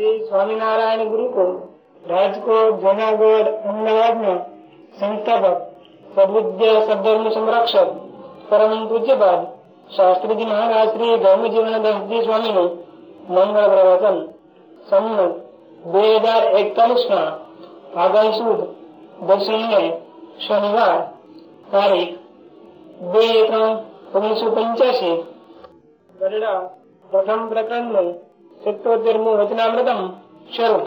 શ્રી સ્વામિનારાયણ ગુરુકુળ, રાજકોટ, જુનાગઢ, અમદાવાદના સંસ્થાપક સદવિદ્યા સદધર્મ સંરક્ષક પરમ પૂજ્યપાદ શાસ્ત્રીજી મહારાજ શ્રી ધર્મજીવનદાસજી સ્વામીનું મંગળ પ્રવચન. સંમત બે હજાર એકતાલીસ ના આગાહી સુદ દર્શનને શનિવાર તારીખ બે ત્રણ ઓગણીસો પંચ્યાસી. પ્રથમ પ્રકરણનું સિત્તોતેરમું વચનામૃતમ શરૂ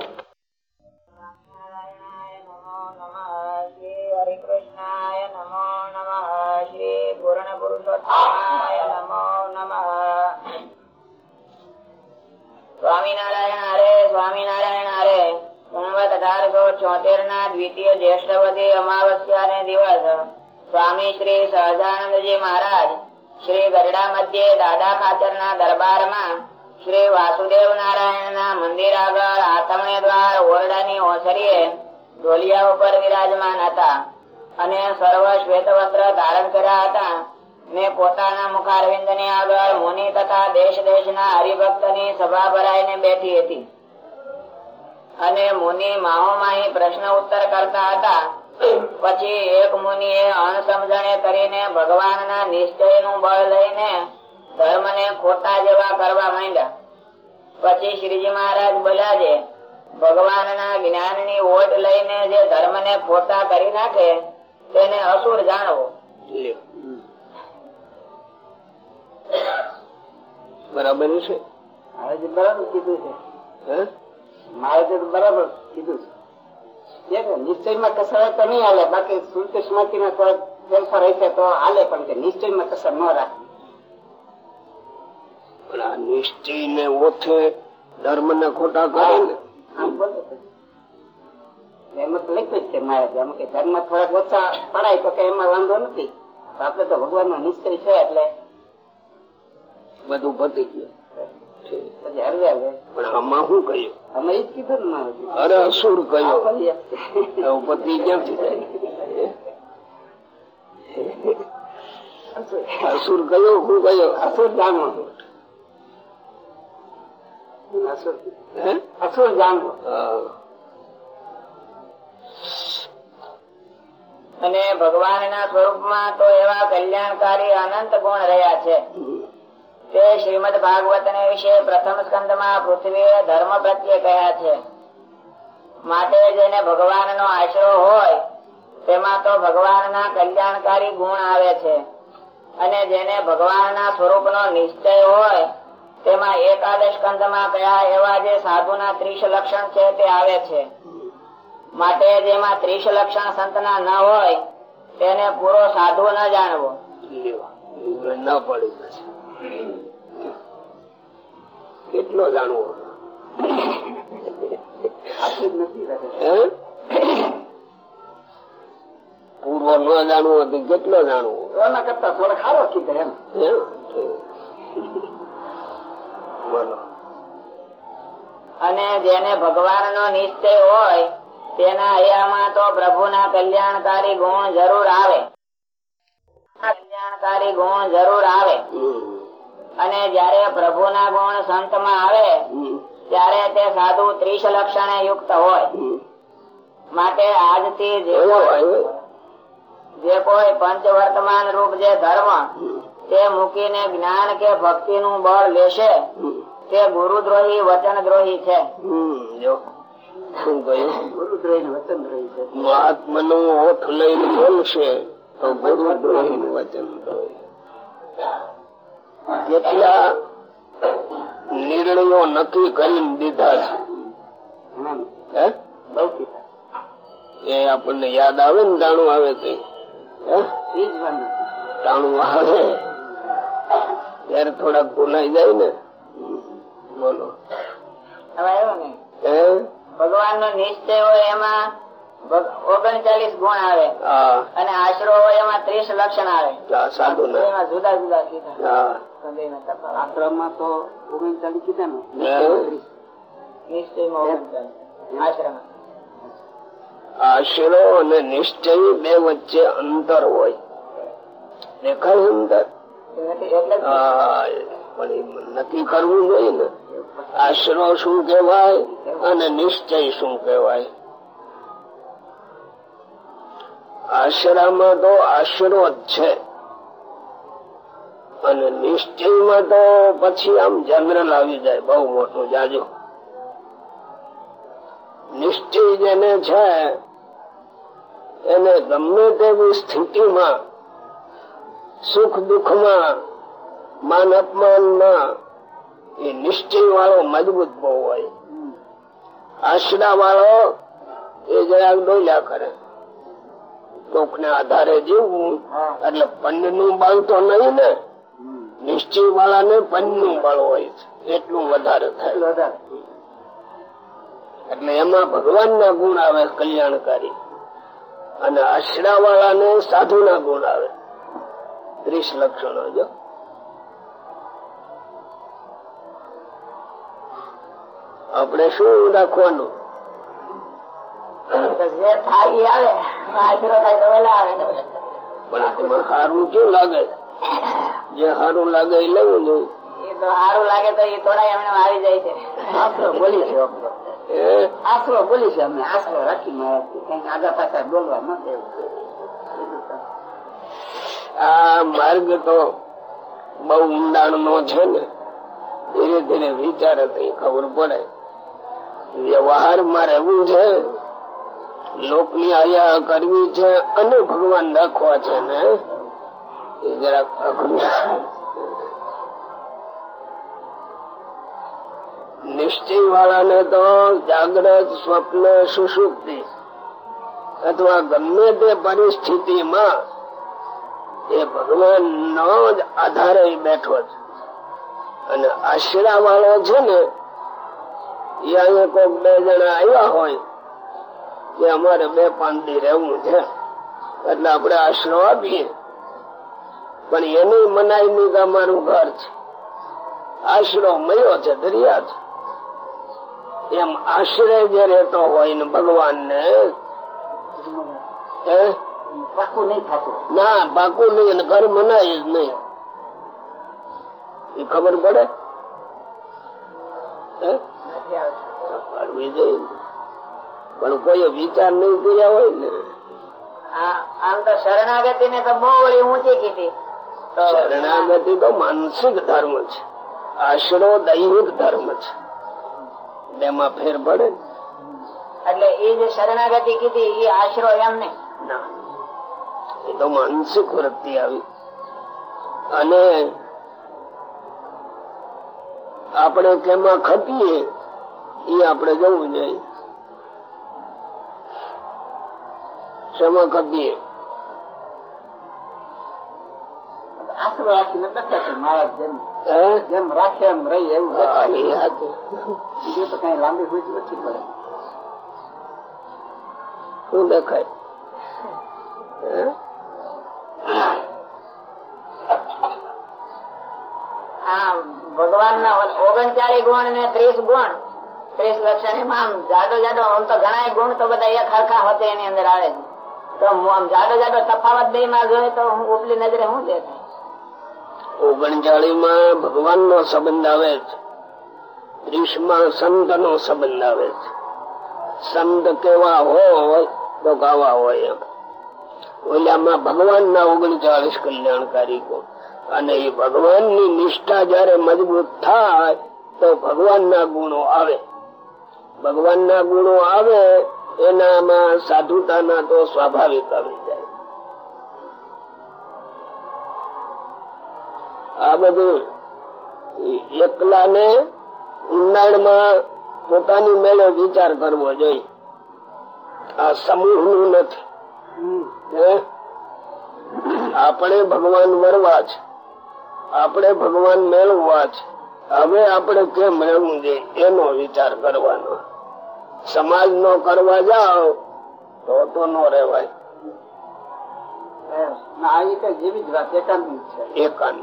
સ્વામિનારાયણ સ્વામિનારાયણ હરે સંવત દ્વિતીય જ્યેષ્ઠવતી અમાવસ્યા ને દિવસ સ્વામી શ્રી સહજાનંદજી મહારાજ શ્રી ગરડા મધ્યે દાદા ખાચર ના દરબારમાં શ્રી વાસુદેવ નારાયણ ના મંદિર આગળ આતમણે દ્વાર ઓરડાની ઓસરીએ ઢોલિયા ઉપર વિરાજમાન હતા અને સર્વ શ્વેત વસ્ત્ર ધારણ કર્યા હતા. ને પોતાના મુખારવિંદની આગળ મુનિ તથા દેશ દેશના હરિભક્તની સભા ભરાઈને બેઠી હતી. અને મુનિ માહોમાહી પ્રશ્ન ઉત્તર કરતા હતા. પછી એક મુનિએ અણસમજણે કરીને ભગવાનના નિશ્ચયનું બળ લઈને ધર્મને ખોટા જેવા કરવા માંડ્યા. પછી શ્રીજી મહારાજ બોલ્યા છે ભગવાનના જ્ઞાનની ઓટ લઈને જે ધર્મને ખોટા કરી નાખે તેને અસુર જાણવો. બરાબર છે? બરાબર કીધું છે. હે? મારે તો બરાબર કીધું છે. નિશ્ચયમાં કસર તો નહીં હાલે બાકી શુલ્ક સ્મૃતિ માં ફેરફાર હશે તો હાલે પણ કે નિશ્ચયમાં કસર ન રાખે પણ આ ને ઓછે ધર્મ ને. ખોટા કરે ને. એમાં લખ્યું છે કે ધર્મ થોડાક ઓછા પડાય તો કે એમાં વાંધો નથી. આપડે તો ભગવાન નો નિશ્ચય છે એટલે. બધું પતી ગયું. છે. પછી હરવે હરવે પણ આમાં શું કહ્યું? અમે જ કીધું અરે અસુર કયો. પતિ ક્યાંથી અસુર. કયો શું કયો અસુર જાણવો અસુર જાણવું અને ભગવાન ના સ્વરૂપમાં તો એવા કલ્યાણકારી અનંત ગુણ રહ્યા છે. તે શ્રીમદ ભાગવત ને વિશે પ્રથમ સ્કંદમાં પૃથ્વી ધર્મ પ્રત્યે કહ્યા છે. માટે જેને ભગવાનનો આશરો હોય, તેમાં તો ભગવાનના કલ્યાણકારી ગુણ આવે છે. અને જેને ભગવાનના સ્વરૂપનો નિશ્ચય હોય તેમાં એકાદશ કંધમાં કયા એવા જે સાધુના ત્રીસ લક્ષણ છે તે આવે છે. માટે જેમાં ત્રીસ લક્ષણ સંતના ન હોય તેને પૂરો સાધુ ન જાણવો. કેટલો જાણવો? પૂર્વ ન જાણવું હતું કેટલો જાણવું? એના કરતા થોડો ખારો કીધે એમ? બોલો. અને જેને ભગવાનનો નિશ્ચય હોય તેના હૈયામાં તો પ્રભુના કલ્યાણકારી ગુણ જરૂર આવે. કલ્યાણકારી ગુણ જરૂર આવે. અને જયારે પ્રભુના ગુણ સંતમાં આવે ત્યારે તે સાધુ ત્રીસ લક્ષણે યુક્ત હોય. માટે આજથી જે કોઈ- જે કોઈ પંચ વર્તમાન રૂપ જે ધર્મ. તે મૂકીને જ્ઞાન કે ભક્તિ નું બળ લેશે. તે ગુરુદ્રોહી ગુરુદ્રોહી વચનદ્રોહી છે. મહાત્માનું ઓઠ લઈને બોલશે તો ગુરુદ્રોહી નું વચન દ્રોહી. કેટલા નિર્ણયો નક્કી કરીને દીધા છે. હે? બહુ એ આપણને યાદ આવે ને જાણું આવે તે. જાણું આવે. ત્યારે થોડાક ભૂલાઈ જાય ને. બોલો. ભગવાન નો? નિશ્ચય હોય એમાં ઓગણચાલીસ ગુણ આવે. અને આશરો હોય એમાં ત્રીસ લક્ષણ આવે. સાધુ જુદા જુદા કીધા. હા. આશ્રમમાં તો ઓગણચાલીસ કીધા ને? નિશ્ચય ઓગણચાલીસ. આશ્રમ આશરો અને નિશ્ચય બે વચ્ચે અંતર હોય. દેખાય અંતર નક્કી કરવું જોઈએ ને આશરો શું કેવાય અને નિશ્ચય શું કહેવાય આશરામાં તો આશરો જ છે અને નિશ્ચયમાં તો પછી આમ જનરલ આવી જાય બહુ મોટું જાજો નિશ્ચય જેને છે, એને ગમે તેવી સ્થિતિમાં સુખ દુઃખમાં, માન અપમાનમાં, એ નિશ્ચય વાળો મજબૂત બહુ હોય. આશરા વાળો એ જરાક ડોલ્યા કરે. દુઃખ ને આધારે જીવવું, એટલે પંડનું બળ તો નહીં ને. નિશ્ચય વાળા ને પંડનું બળ હોય છે. એટલું વધારે થાય. એટલે એમાં ભગવાન ગુણ આવે, કલ્યાણકારી. અને આશરા વાળા ને સાધુ ગુણ આવે. ત્રીસ લક્ષણો જો આપણે શું રાખવાનું? પણ સારું કેવું લાગે? જે સારું લાગે એ લેવું જોઈએ એ તો સારું લાગે તો એ થોડા એમને આવી જાય છે. આશરો બોલી છે આશરો બોલી છે અમને. આશરો રાખી મારા આગળ પાછા બોલવા ન દેવું આ માર્ગ તો બહુ ઊંડાણ નો છે ને. ધીરે ધીરે વિચારે તો ખબર પડે. વ્યવહારમાં રહેવું છે, લોકની આયા કરવી છે અને ભગવાન રાખવા છે ને. એ જરાક. નિશ્ચય વાળાને તો જાગ્રત સ્વપ્ન સુષુપ્તિ અથવા ગમે તે પરિસ્થિતિમાં એ ભગવાન નો જ આધારે બેઠો છે. અને આશરા વાળો છે ને એ અહીંયા કોઈક બે જણા આવ્યા હોય કે અમારે બે પાંદી રહેવું છે. એટલે આપણે આશરો આપીએ. પણ એની મનાઈ ની કે અમારું ઘર છે. આશરો મળ્યો છે, દરિયા છે. એમ આશરે જે રહેતો હોય ને ભગવાન ને પાકું નહીં થતું. ના પાકું નહીં અને ઘર મનાય જ નહીં. એ ખબર પડે. પણ કોઈ વિચાર નહીં કર્યા હોય ને. આમ તો શરણાગતિ ને તો બહુ ઊંચી કીધી. શરણાગતિ તો માનસિક ધર્મ છે. આશરો દૈહિક ધર્મ છે. બેમાં ફેર પડે એટલે એ જે શરણાગતિ કીધી એ આશરો એમ નહીં. ના. એ તો માનસિક વૃત્તિ આવી. અને આપણે કેમાં ખપીએ એ આપણે જવું જોઈએ. શેમાં ખપીએ? આશરો રાખીને બેઠા છે મારા જેમ? જેમ રાખે એમ રહી એવું. બીજું તો કઈ લાંબી હોય ઓછી પડે. શું દેખાય? ભગવાન ના ઓગણચાળીસ ગુણ ને ત્રીસ ગુણ. ત્રીસ લક્ષણ એમાં જાડો જાડો, આમ તો ઘણા ગુણ તો બધા એક હરખા હોતે એની અંદર આવે છે. તો આમ જાડો જાડો તફાવત બે માં જોઈએ તો હું ઉપલી નજરે શું દેખાય? ઓગણચાળીસમાં ભગવાન નો સંબંધ આવે છે. ત્રીસમાં સંત નો સંબંધ આવે છે. સંત કેવા હોય તો ગાવા હોય એમ. ઓલામાં ભગવાન ના ઓગણચાળીસ કલ્યાણકારી ગુણ. અને એ ભગવાનની નિષ્ઠા જયારે મજબૂત થાય તો ભગવાન ના ગુણો આવે. ભગવાન ના ગુણો આવે એનામાં સાધુતાના તો સ્વાભાવિક આવી જાય. આ બધું એકલા ને ઊંડાણમાં પોતાની મેળે વિચાર કરવો જોઈએ. આ સમૂહનું નથી હે? આપણે ભગવાન વરવા છે. આપણે ભગવાન મેળવવા છે હવે આપણે કેમ રહેવું છે? એનો વિચાર કરવાનો. સમાજ નો કરવા જાઓ તો તો નો એકાંત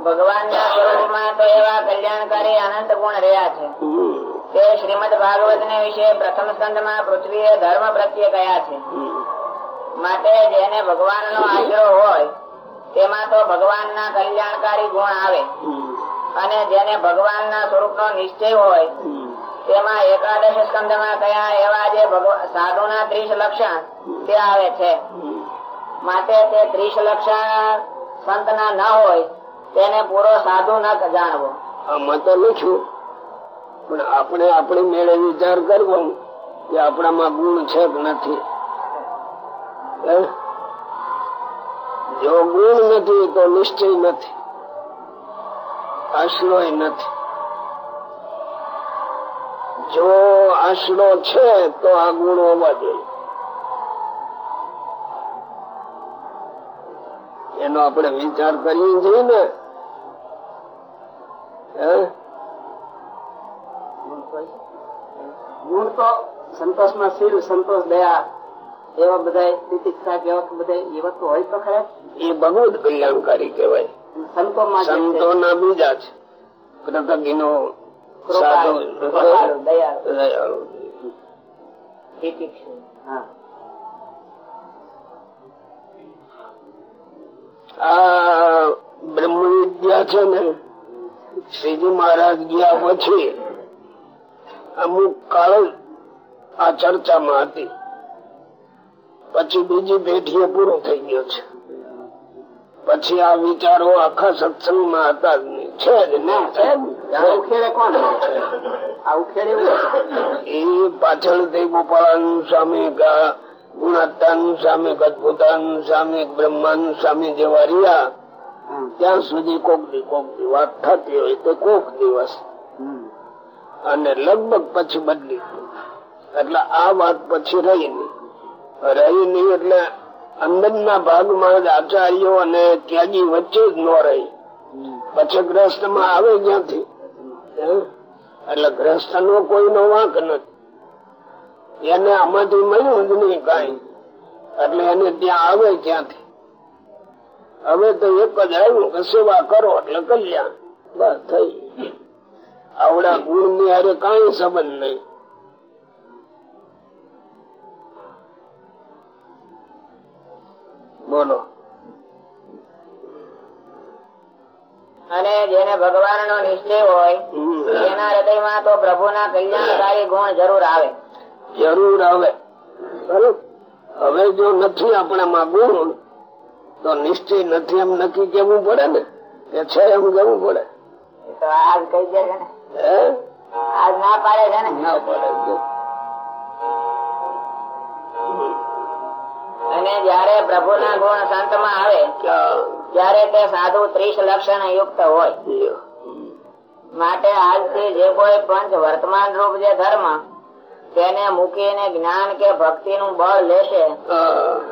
ભગવાન ના સ્વરૂપમાં તો એવા કલ્યાણકારી અનંત ગુણ રહ્યા છે. તે શ્રીમદ ભાગવત ને વિશે પ્રથમ સ્કંદમાં પૃથ્વીએ ધર્મ પ્રત્યે કયા છે. માટે જેને ભગવાનનો આશરો હોય, તેમાં તો ભગવાનના કલ્યાણકારી ગુણ આવે. અને જેને ભગવાનના સ્વરૂપનો નિશ્ચય હોય, તેમાં એકાદશ સ્કંદમાં કયા એવા જે સાધુ ના ત્રીસ લક્ષણ તે આવે છે. માટે તે ત્રીસ લક્ષણ સંતના ન હોય, તેને પૂરો સાધુ ન જાણવો. આમાં છું પણ આપણે આપણી મેળે વિચાર કરવો કે આપણામાં ગુણ છે કે નથી? જો ગુણ નથી, તો નિશ્ચય નથી. આશરો નથી. જો આશરો છે, તો આ ગુણ હોવા જોઈએ. એનો આપણે વિચાર કરીએ છીએ ને. હે? ગુણ તો સંતોષમાં શીલ સંતોષ દયા એવા બધા તિતિક્ષા કેવા બધા એવા તો હોય તો ખરા. એ ભગવત કલ્યાણકારી કહેવાય. સંતો માં સંતો ના બીજા છે કૃતજ્ઞ નો દયાળુ. દયાળુ. હા. આ બ્રહ્મ વિદ્યા છે ને શ્રીજી મહારાજ ગયા પછી અમુક કાળ આ ચર્ચામાં હતી. પછી બીજી પેઢીએ પૂરું થઈ ગયું છે. પછી આ વિચારો આખા સત્સંગમાં હતા જ નહીં. છે જ ના. એ પાછળથી ગોપાળાનું સ્વામી ગુણાત્તાનું ગુણાત્તાનંદ સ્વામી અદભુતાનંદ સ્વામી બ્રહ્માનંદ સ્વામી જેવા રહ્યા. ત્યાં સુધી કોક દી કોક દી વાત થતી હોય તો કોક દિવસ. અને લગભગ પછી બદલી એટલે આ વાત પછી રહી રહી નહીં એટલે અંદરના ભાગમાં જ આચાર્યો અને ત્યાગી વચ્ચે જ ન રહી. પછી ગ્રસ્તમાં આવે ક્યાંથી? એટલે ગ્રસ્ત નો કોઈનો વાંક નથી. એને આમાંથી મળ્યું જ નહીં કઈ. એટલે એને ત્યાં આવે ક્યાંથી? હવે તો એક જ આવ્યું કે સેવા કરો એટલે કલ્યાણ. બસ થઈ આવડા ગુણની હારે કઈ સંબંધ નહીં. બોલો. અને જેને ભગવાનનો નિશ્ચય હોય એના તો કલ્યાણકારી ગુણ જરૂર આવે. જરૂર આવે. બરોબર? હવે જો નથી આપણામાં ગુણ તો નિશ્ચય નથી એમ નક્કી કેવું પડે ને? કે છે એમ કેવું પડે? તો આજ કઈ જાય ને. આજ ના પાડે છે ને? ના પડે છે. અને જયારે પ્રભુના ગુણ સંતમાં આવે ત્યારે તે સાધુ ત્રીસ લક્ષણ યુક્ત હોય. માટે આજથી જે કોઈ પંચ વર્તમાન રૂપ જે ધર્મ તેને મૂકીને જ્ઞાન કે ભક્તિ નું બળ લેશે.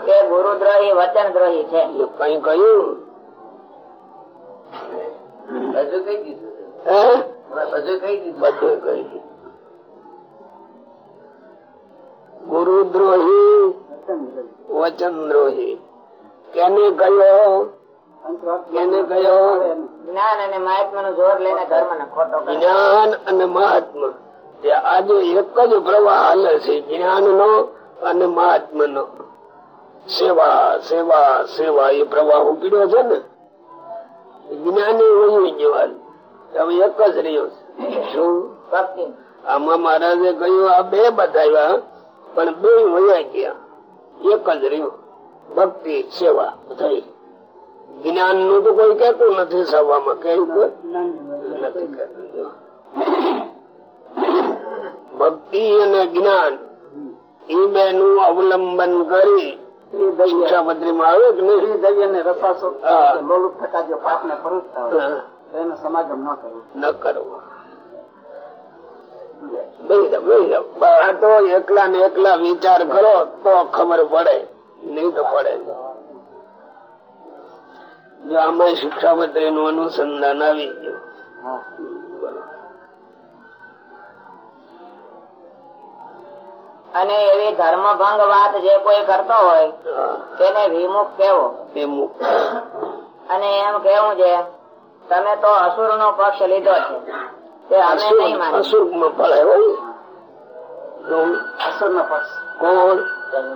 તે ગુરુદ્રોહી વચનદ્રોહી છે. કઈ કહ્યું? હજુ કઈ દીધું હજુ કઈ દીધું. બધું કહી દીધું. ગુરુદ્રોહી વચનદ્રોહી કેને કયો જ્ઞાન અને મહાત્મા નો જોર લઈને ધર્મ ને ખોટો જ્ઞાન અને મહાત્મા. તે આજે એક જ પ્રવાહ હાલે છે જ્ઞાન નો અને મહાત્મા નો સેવા સેવા સેવા એ પ્રવાહ ઉપડ્યો છે ને. જ્ઞાની વહી ગયો હવે એક જ રહ્યો છે. શું? ભક્તિ આમાં મહારાજે કહ્યું આ બે બતાવ્યા પણ બે વયા ગયા. એક જ રહ્યો. ભક્તિ સેવા થઈ જ્ઞાનનું તો કોઈ કેતું નથી સભામાં કઈ? નથી. ભક્તિ અને જ્ઞાન એ બે નું અવલંબન કરી શિક્ષાપત્રી માં આવે કે નહીં? રસાસો. લોલુપ થતા જો પાપ ને ભરૂચતા હોય હા, તો એનો સમાગમ ન કરવો. ન કરવો. તો એકલા ને એકલા વિચાર કરો તો ખબર પડે. નહીં તો પડે. જો આમાં શિક્ષાપત્રી નું અનુસંધાન આવી ગયું. અને એવી ધર્મ ભંગ વાત જે કોઈ કરતો હોય તેને વિમુખ કેવો? વિમુખ. અને એમ કેવું છે? તમે તો અસુર નો પક્ષ લીધો છે. અસુર નો પક્ષ. કોણ?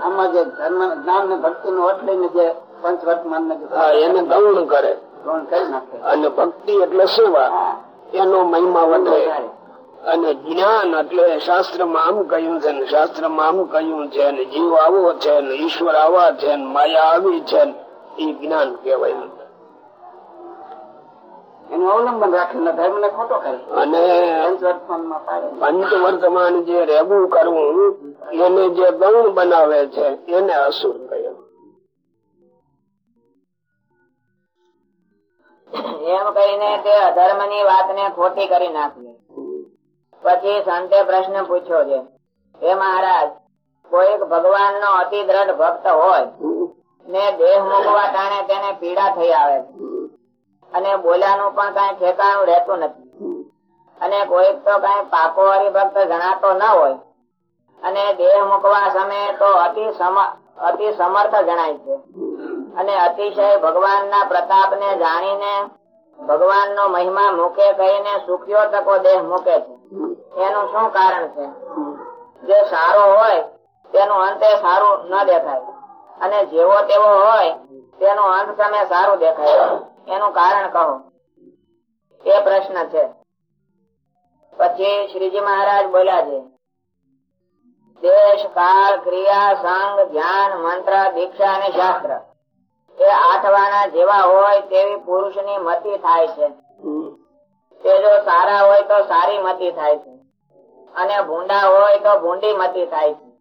આમાં જે ધર્મ જ્ઞાન ને ભક્તિ નું વટ લઈને જે પંચ વર્તમાન ને એને ગૌણ કરે. ગૌણ કરી નાખે. અને ભક્તિ એટલે સેવા. એનો મહિમા વધે. વધારે. અને જ્ઞાન એટલે શાસ્ત્રમાં આમ કહ્યું છે ને શાસ્ત્રમાં આમ કહ્યું છે ને જીવ આવો છે ને ઈશ્વર આવા છે ને માયા આવી છે ને એ જ્ઞાન કહેવાય. એનું અવલંબન રાખીને ધર્મ ને ખોટો કરે અને પંચ વર્તમાનમાં પાડે પંચ વર્તમાન જે રહેવું કરવું એને જે ગૌણ બનાવે છે એને અસુર કહ્યું એમ કરીને તે અધર્મની વાત ને ખોટી કરી નાખી. પછી સંતે પ્રશ્ન પૂછ્યો છે હે મહારાજ કોઈક ભગવાન નો અતિ દ્રઢ ભક્ત હોય ને દેહ મૂકવા કારણે તેને પીડા થઈ આવે છે. અને બોલ્યાનું પણ કઈ ઠેકાણું રહેતું નથી. અને કોઈક તો કઈ પાકો હરિભક્ત જણાતો ન હોય. અને દેહ મૂકવા સમયે તો અતિ સમર્થ જણાય છે. અને અતિશય ભગવાન ના પ્રતાપ ને જાણીને ભગવાન નો મહિમા મૂકે કહીને સુખ્યો તકો દેહ મૂકે છે. એનું શું કારણ છે? જે સારો હોય, તેનું અંતે સારું ન દેખાય. અને જેવો તેવો હોય, તેનું અંત તમે સારું દેખાય. એનું કારણ કહો. એ પ્રશ્ન છે. પછી શ્રીજી મહારાજ બોલ્યા છે દેશ કાળ ક્રિયા સંગ ધ્યાન મંત્ર દીક્ષા અને શાસ્ત્ર. એ આઠવાના જેવા હોય તેવી પુરુષની મતિ થાય છે. તે જો સારા હોય તો સારી મતિ થાય છે. અને ભૂંડા હોય તો ભૂંડી મતિ થાય છે.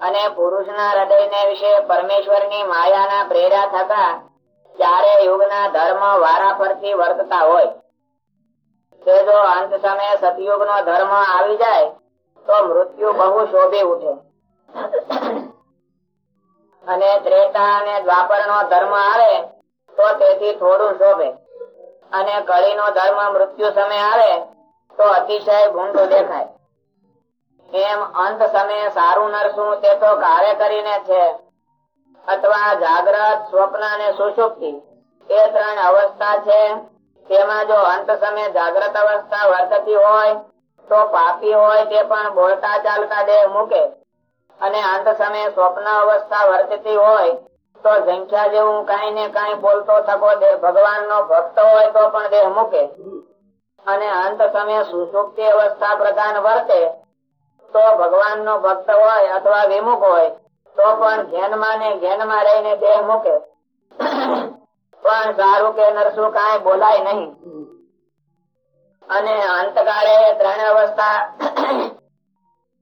અને પુરુષના હૃદયને વિશે પરમેશ્વરની માયાના પ્રેરા થતા ચારે યુગના ધર્મ વારા ફરતી વર્તતા હોય, તે જો અંત સમયે સતયુગ ધર્મ આવી જાય, તો મૃત્યુ બહુ શોભી ઉઠે. અને ત્રેતા અને દ્વાપર ધર્મ આવે તો તેથી થોડું શોભે. અને કળી નો ધર્મ મૃત્યુ સમય આવે તો અતિશય ભૂંડું દેખાય. એમ અંત સમયે સારું નરસું તે તો કાર્ય કરીને છે. અથવા જાગ્રત સ્વપ્ન અને સુષુપ્તિ. એ ત્રણ અવસ્થા છે. તેમાં જો અંત સમયે જાગ્રત અવસ્થા વર્તતી હોય, તો પાપી હોય તે પણ બોલતા ચાલતા દેહ મૂકે. અને અંત સમયે સ્વપ્ન અવસ્થા વર્તતી હોય, તો સંખ્યા જેવું કઈ ને કઈ બોલતો થકો દેહ ભગવાન નો ભક્ત હોય તો પણ દેહ મૂકે. અને અંત સમયે સુશુક્તિ અવસ્થા પ્રધાન વર્તે, તો ભગવાન નો ભક્ત હોય અથવા વિમુખ હોય. તો પણ ઘેનમાં ને ઘેનમાં રહીને દેહ મૂકે. પણ સારું કે નરસું કાંઈ બોલાય નહીં. અને અંતકાળે ત્રણ અવસ્થા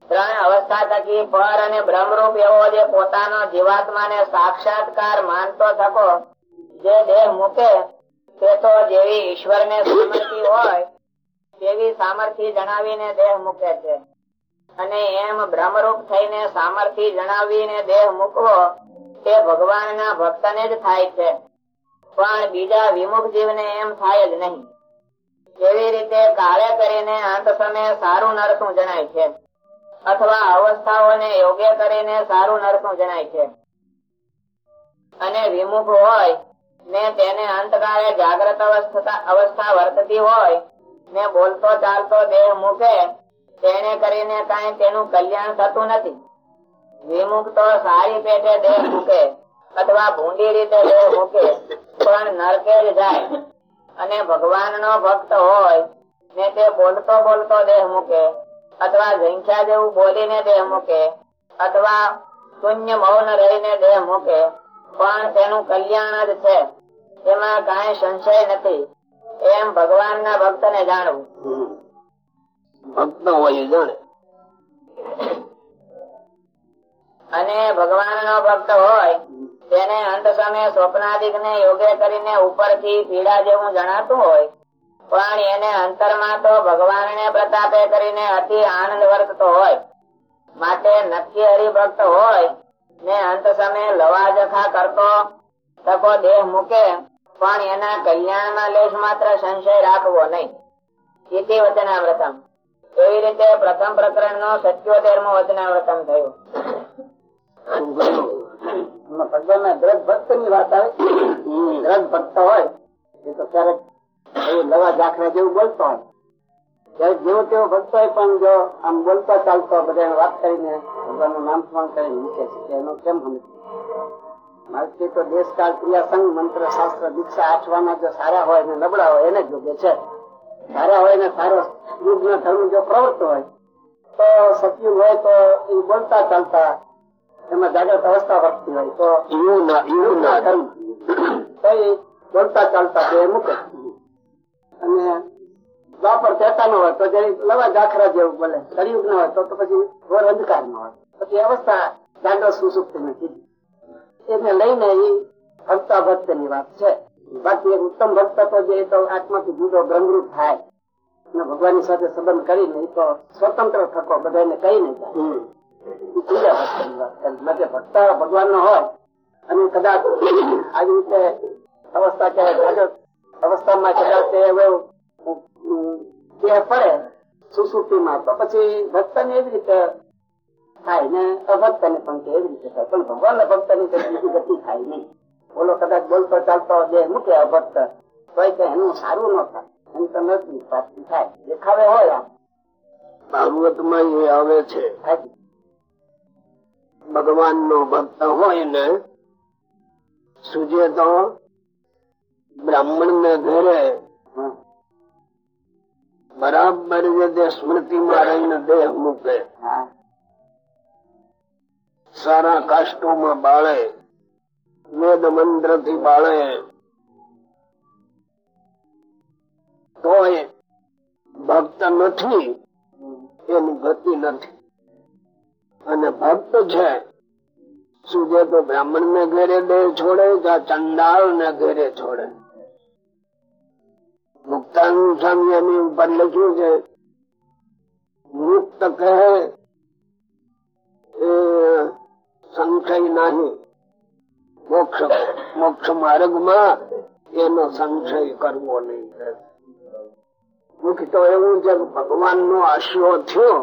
ત્રણ અવસ્થા થકી પર અને બ્રહ્મરૂપ એવો જે પોતાનો જીવાત્માને સાક્ષાત્કાર માનતો થકો, જે દેહ મૂકે, તે તો જેવી ઈશ્વર ને સામર્થ્ય હોય, તેવી સામર્થ્ય જણાવીને દેહ મૂકે છે. અને એમ બ્રહ્મરૂપ થઈને સામર્થ્ય જણાવીને દેહ મૂકવો, તે ભગવાનના ભક્તને જ થાય છે. પણ બીજા વિમુખ જીવને એમ થાય જ નહીં. એવી રીતે કાળે કરીને અંત સમયે સારું નરસું જણાય છે. અથવા અવસ્થાઓને યોગ્ય કરીને સારું નરસું જણાય છે. અને વિમુખ હોય, ને તેને અંતકાળે જાગ્રત અવસ્થા અવસ્થા વર્તતી હોય, ને બોલતો ચાલતો દેહ મૂકે તેને કરીને કઈ તેનું કલ્યાણ થતું નથી. વિમુખ સારી પેટે દેહ મૂકે અથવા ભૂંડી રીતે દેહ મૂકે, પણ નરકે જાય. અને ભગવાન નો ભક્ત હોય ને તે બોલતો બોલતો દેહ મૂકે, અથવા ઝંખ્યા જેવું બોલીને દેહ મૂકે, અથવા શૂન્ય મૌન રહીને દેહ મૂકે, પણ તેનું કલ્યાણ જ છે. તેમાં કઈ સંશય નથી. એમ ભગવાન ના ભક્ત ને જાણવું. ભક્ત હોય જાણે. અને ભગવાન નો ભક્ત હોય, તેને અંત સમયે સ્વપ્નાદિક ને યોગ્ય કરીને ઉપરથી પીડા જેવું જણાતું હોય, પણ એને અંતરમાં તો ભગવાન ને પ્રતાપે કરીને અતિ આનંદ વર્તતો હોય. માટે નક્કી હરિભક્ત હોય, ને અંત સમયે લવા જખા કરતો, તકો દેહ મૂકે, પણ એના કલ્યાણમાં લેશ માત્ર સંશય રાખવો નહીં. ઇતિ વચનાવ્રતમ એવી રીતે પ્રથમ પ્રકરણ નો સત્યોતેર મો વચનાવ્રતમ થયું? ભગવાન ના દ્રઢ ભક્તની વાત આવે. દ્રઢ ભક્ત હોય, એ તો ક્યારેક એવું લવા જાખરા જેવું બોલતો હોય. ક્યારેક જેવો તેવો ભક્તો પણ જો આમ બોલતો ચાલતો બધા વાત કરીને ભગવાનનું નામ સ્મરણ કરી મૂકે છે કે એનો કેમ સમજ? તો દેશકાળ ક્રિયા સંઘ મંત્ર શાસ્ત્ર દીક્ષા આઠવાના જો સારા હોય ને નબળા હોય, એને જ યોગ્ય છે. સારા હોય ને સારો યુગ ના ધર્મ જો પ્રવૃત્ત હોય તો સતયુગ હોય તો એ બોલતા ચાલતા એમાં જાગ્રત અવસ્થા વર્તતી હોય. તો એવું ના એવું ના ધર્મ તો એ બોલતા ચાલતા એ મૂકે અને વાપર કહેતા ન હોય તો જે લવા જાખરા જેવું બોલે કરિયુગ ન હોય તો તો પછી ઘોર અંધકાર ન હોય. પછી અવસ્થા જાગ્રત સુસુપ્ત નથી. એને લઈને એ ભક્તા ભક્તની વાત છે. બાકી એક ઉત્તમ ભક્ત તો જે તો આત્માથી જુદો ભ્રમરૂપ થાય. અને ભગવાનની સાથે સંબંધ કરીને નહીં તો સ્વતંત્ર થકો બધાને કઈ નહીં જાય. એટલે ભક્ત ભગવાન નો હોય અને કદાચ આવી રીતે અવસ્થા કે જાગૃત અવસ્થામાં કદાચ દેહ પડે સુસુપ્તિમાં તો પછી ભક્ત ને એવી રીતે થાય ને અભક્ત ને પણ એવી રીતે થાય. પણ ભગવાન ભક્તની બીજી ગતિ થાય નહીં. બોલો કદાચ બોલતો ચાલતો દેહ મૂકે અભક્ત તો એનું સારું ન થાય. એમ તો નથી પ્રાપ્તિ થાય. દેખાવે હોય ભાગવતમાં એ આવે છે. ભગવાન નો ભક્ત હોય ને સુજે તો બ્રાહ્મણ ને ઘરે. બરાબર જે માં સ્મૃતિમાં રહીને દેહ મૂકે. સારા કાષ્ટો માં બાળે. વેદ મંત્રથી બાળે. તોય ભક્ત નથી, એની ગતિ નથી. અને ભક્ત છે સુજે તો બ્રાહ્મણ ને ઘેરે દેહ છોડે કે ચંડાળ ને ઘેરે છોડે. મુક્તાન ઉપર લખ્યું છે, મુક્ત કહે, એ સંશય નહીં. મોક્ષ મોક્ષ માર્ગ એનો સંશય કરવો નહીં. મુખ્ય તો એવું છે ભગવાન નો આશરો થયો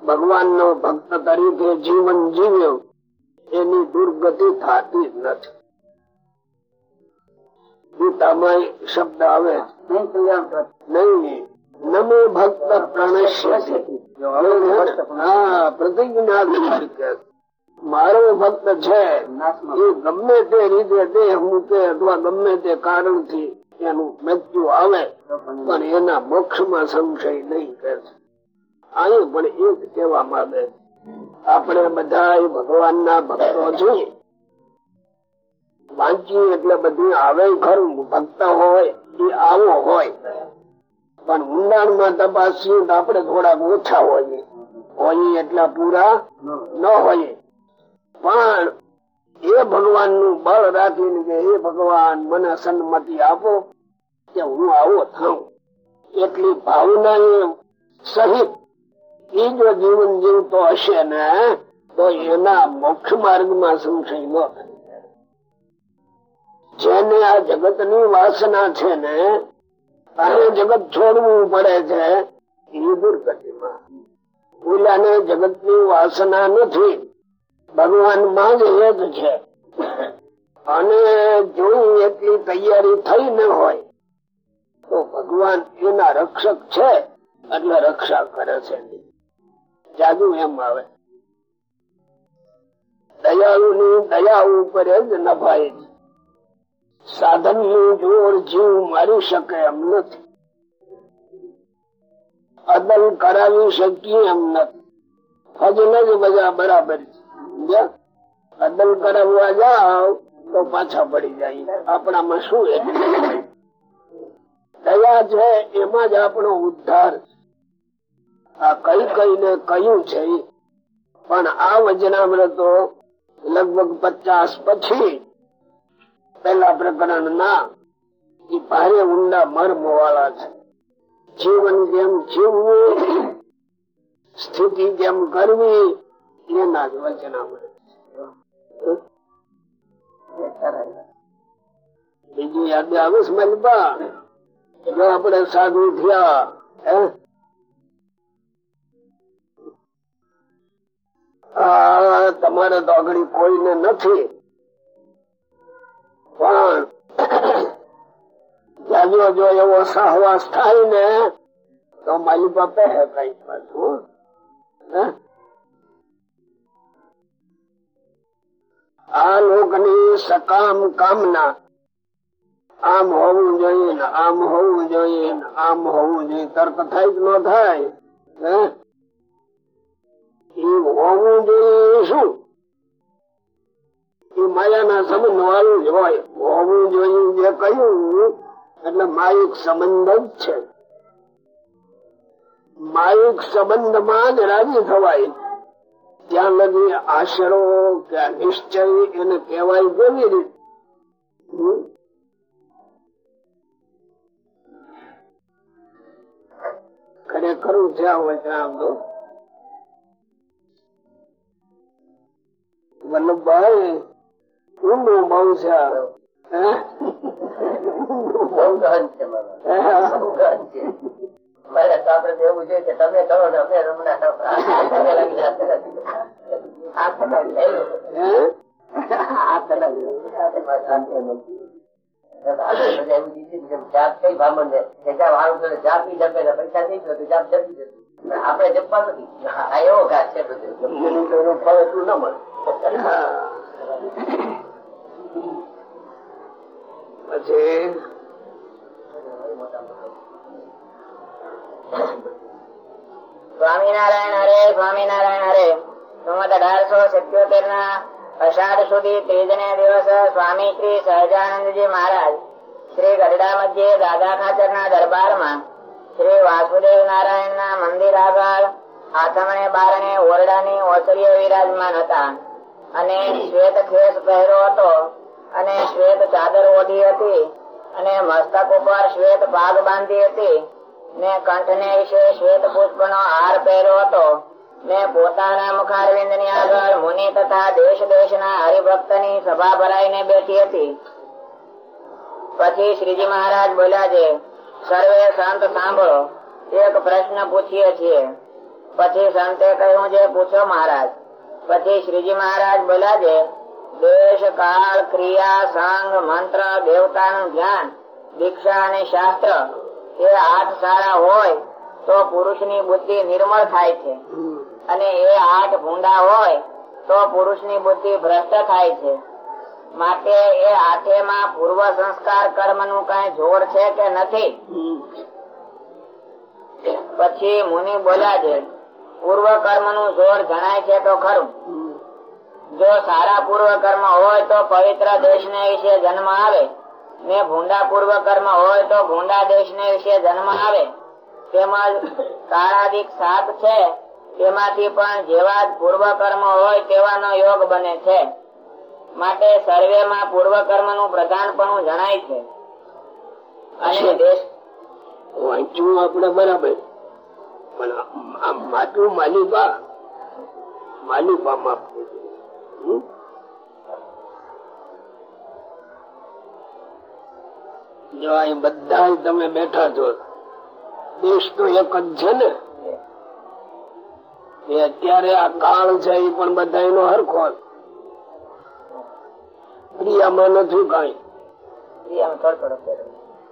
ભગવાન નો ભક્ત તરીકે જીવન જીવ્યો એની દુર્ગતિ થતી જ નથી. ગીતામાં શબ્દ આવે નહીં નમે ભક્ત પ્રણશ્ય પ્રતિજ્ઞા કે મારો ભક્ત છે, એ ગમે તે રીતે તે હું તે અથવા ગમે તે કારણથી એનું મૃત્યુ આવે, પણ એના મોક્ષમાં સંશય નહીં કે પણ એ જ કહેવા માંગે. આપણે બધા ભગવાન ના ભક્તો છીએ. વાંચીએ એટલે બધું આવે ખરું, ભક્ત હોય, એ આવો હોય. પણ ઊંડાણમાં તપાસીએ તો આપણે થોડાક ઓછા હોઈએ. હોઈએ એટલા પૂરા ન હોઈએ. પણ એ ભગવાનનું બળ રાખીને કે હે ભગવાન, મને સન્મતિ આપો કે હું આવો થાઉં. એટલી ભાવના સહિત એ જો જીવન જીવતો હશે ને, તો એના મોક્ષ માર્ગમાં સંશય ન જેને આ જગતની વાસના છે ને અને જગત છોડવું પડે છે એ દુર્ગતિમાં. ઓલાને જગતની વાસના નથી. ભગવાનમાં જ છે. અને જોઈ એટલી તૈયારી થઈ ન હોય, તો ભગવાન એના રક્ષક છે, એટલે રક્ષા કરે છે. જાદુ એમ આવે. દયાળુ ની દયા ઉપર જ નભાય છે. સાધનનું જોર જીવ મારી શકે એમ નથી. અદલ કરાવી શકીએ એમ નથી. ફજલ જ બધા બરાબર છે. અદલ કરાવવા જાવ તો પાછા પડી જાય. આપણામાં શું દયા છે, એમાં જ આપણો ઉદ્ધાર આ કઈ કઈ ને કયું છે, પણ આ વચનામૃતો લગભગ પચાસ પછી પેલા પ્રકરણ ના એ ભારે ઊંડા મર્મ વાળા છે. જીવન કેમ જીવવું, સ્થિતિ કેમ કરવી એના જ વચનામૃત બીજું યાદ આવે છે મલબા જો આપણે સાધુ થયા. હે? તમારે તો આગળ કોઈને નથી. પણ, જાજો, જો એવો સહવાસ થાય ને, તો મારી બાપે હે કઈ પાછું આ લોકની સકામ કામના. આમ હોવું જોઈએ ને આમ હોવું જોઈએ ને આમ હોવું જોઈએ. તર્ક થાય જ ન થાય? એ હોવું જોઈએ શું? એ માયાના સંબંધ વાળું જ હોય. હોવું જોઈએ જે કહ્યું, એટલે માયિક સંબંધ જ છે. માયિક સંબંધમાં જ રાજી થવાય. ત્યાં લગી આશરો કે નિશ્ચય એને કહેવાય કેવી રીતે ખરેખર જ્યાં હોય ત્યાં આવતો વલ્લભભાઈ ઊંડું બહુ છે હે? બહુ ગહન છે બહુ આપડે એવું છે કે તમે કરો ને અમે કદાચ આપડે જપવા નથી. આ એવો ઘાસ છે ફળ એટલું ના મળે. પછી? સ્વામિનારાયણ હરે સ્વામિનારાયણ હરે. અઢારસો સિત્યોતેર ના અષાઢ સુધી ત્રીજને દિવસ સ્વામી શ્રી સહજાનંદજી મહારાજ શ્રી ગઢડા મધ્યે દાદા ખાચર ના દરબારમાં શ્રી વાસુદેવ નારાયણ ના મંદિર આગળ આથમણે બારણે ઓરડાની ઓસરીએ વિરાજમાન હતા. અને શ્વેત ખેસ પહેર્યો હતો અને શ્વેત ચાદર ઓઢી હતી અને મસ્તક ઉપર શ્વેત ભાગ બાંધી હતી. ને કંઠને વિશે શ્વેત પુષ્પનો હાર પહેર્યો હતો. મેં પોતાના મુખારવિંદની આગળ મુનિ તથા દેશ દેશના હરિભક્તની સભા ભરાઈને બેઠી હતી. પછી શ્રીજી મહારાજ બોલ્યા છે, સર્વે સંત સાંભળો. એક પ્રશ્ન પૂછીએ છીએ. પછી સંતે કહ્યું છે, પૂછો મહારાજ. પછી શ્રીજી મહારાજ બોલ્યા છે, દેશ, કાળ, ક્રિયા, સંઘ, મંત્ર, દેવતાનું ધ્યાન, દીક્ષા અને શાસ્ત્ર એ આઠ સારા હોય તો પુરુષની બુદ્ધિ નિર્મળ થાય છે. અને એ આઠ ભૂંડા હોય તો પુરુષની બુદ્ધિ ભ્રષ્ટ થાય છે. માટે એ આઠેમાં પૂર્વ સંસ્કાર કર્મનું કઈ જોર છે કે નથી? પછી મુનિ બોલ્યા છે, પૂર્વ કર્મનું જોર જણાય છે તો ખરું. જો સારા પૂર્વ કર્મ હોય તો પવિત્ર દેશ ને વિશે જન્મ આવે. ને ભૂંડા પૂર્વ કર્મ હોય તો ભૂંડા દેશ ને વિશે જન્મ આવે તેમજ કાળાદિક સાપ છે તેમાંથી પણ જેવા જ પૂર્વ કર્મ હોય તેવાનો યોગ બને છે માટે સર્વે માં પૂર્વ કર્મનું પ્રધાનપણું જણાય છે અને દેશ વાંચ્યું આપણે બરાબર પણ માટલું માલિકા માલિકા જો અહીં બધા તમે બેઠા છો દેશ તો એક જ છે ને. એ અત્યારે આ કાળ છે એ પણ બધા એનો હરખો ક્રિયામાં નથી કઈ.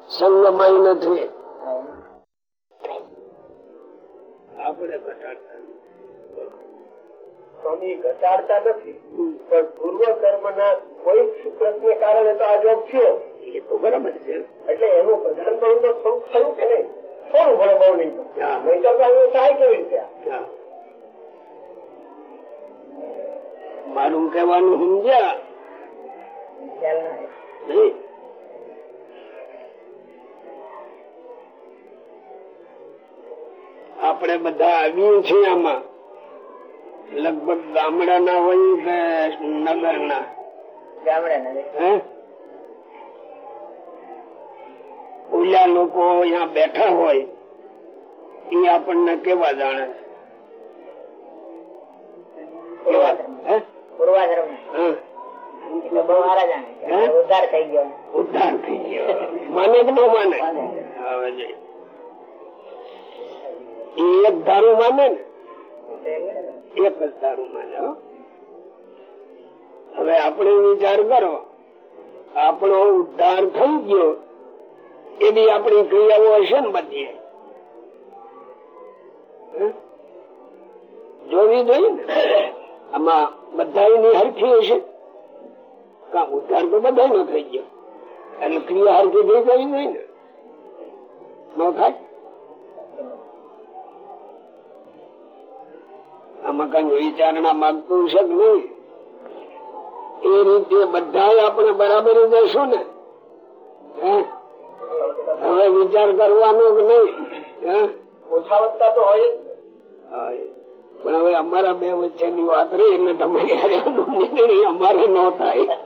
સંગમાં નથી. આપણે ઘટાડતા નથી. સ્વામી ઘટાડતા નથી. પણ પૂર્વ કર્મ ના કોઈ પ્રશ્ન કારણે તો આ જોગ થયો. એ તો બરાબર છે. એટલે એનું પ્રધાન પણ તો થોડું ખરું કે નહીં? થોડું ભલે બહુ નહીં. નહીં તો થાય કેવી રીતે? મારું કહેવાનું સમજ્યા? આપણે બધા આવીએ છીએ આમાં. લગભગ ગામડાના હોય કે નગરના? ગામડે નથી હે ઓલા લોકો અહીંયા બેઠા હોય એ આપણને કેવા જાણે? ઉદ્ધાર થઈ ગયો. માને કે ન માને? હવે એક ધારું માને ને. એક જ ધારું માને હો. હવે આપણે વિચાર કરો આપણો ઉદ્ધાર થઈ ગયો. એવી આપણી ક્રિયાઓ હશે ને બધી. જોવી જોઈએ આમાં બધા હરખી હશે. કામ તો બધા નો થઈ ગયો. અને ક્રિયા હરખી થઈ જવી જોઈએ ને? ન થાય? આમાં કઈ વિચારણા માંગતું છે કે નહીં? એ રીતે બધા આપણે બરાબર જશું ને? હે? હવે વિચાર કરવાનો કે નહીં ઓછા વધતા તો હોય. ને. પણ હવે અમારા બે વચ્ચેની વાત રહી એટલે નિર્ણય અમારે ન થાય.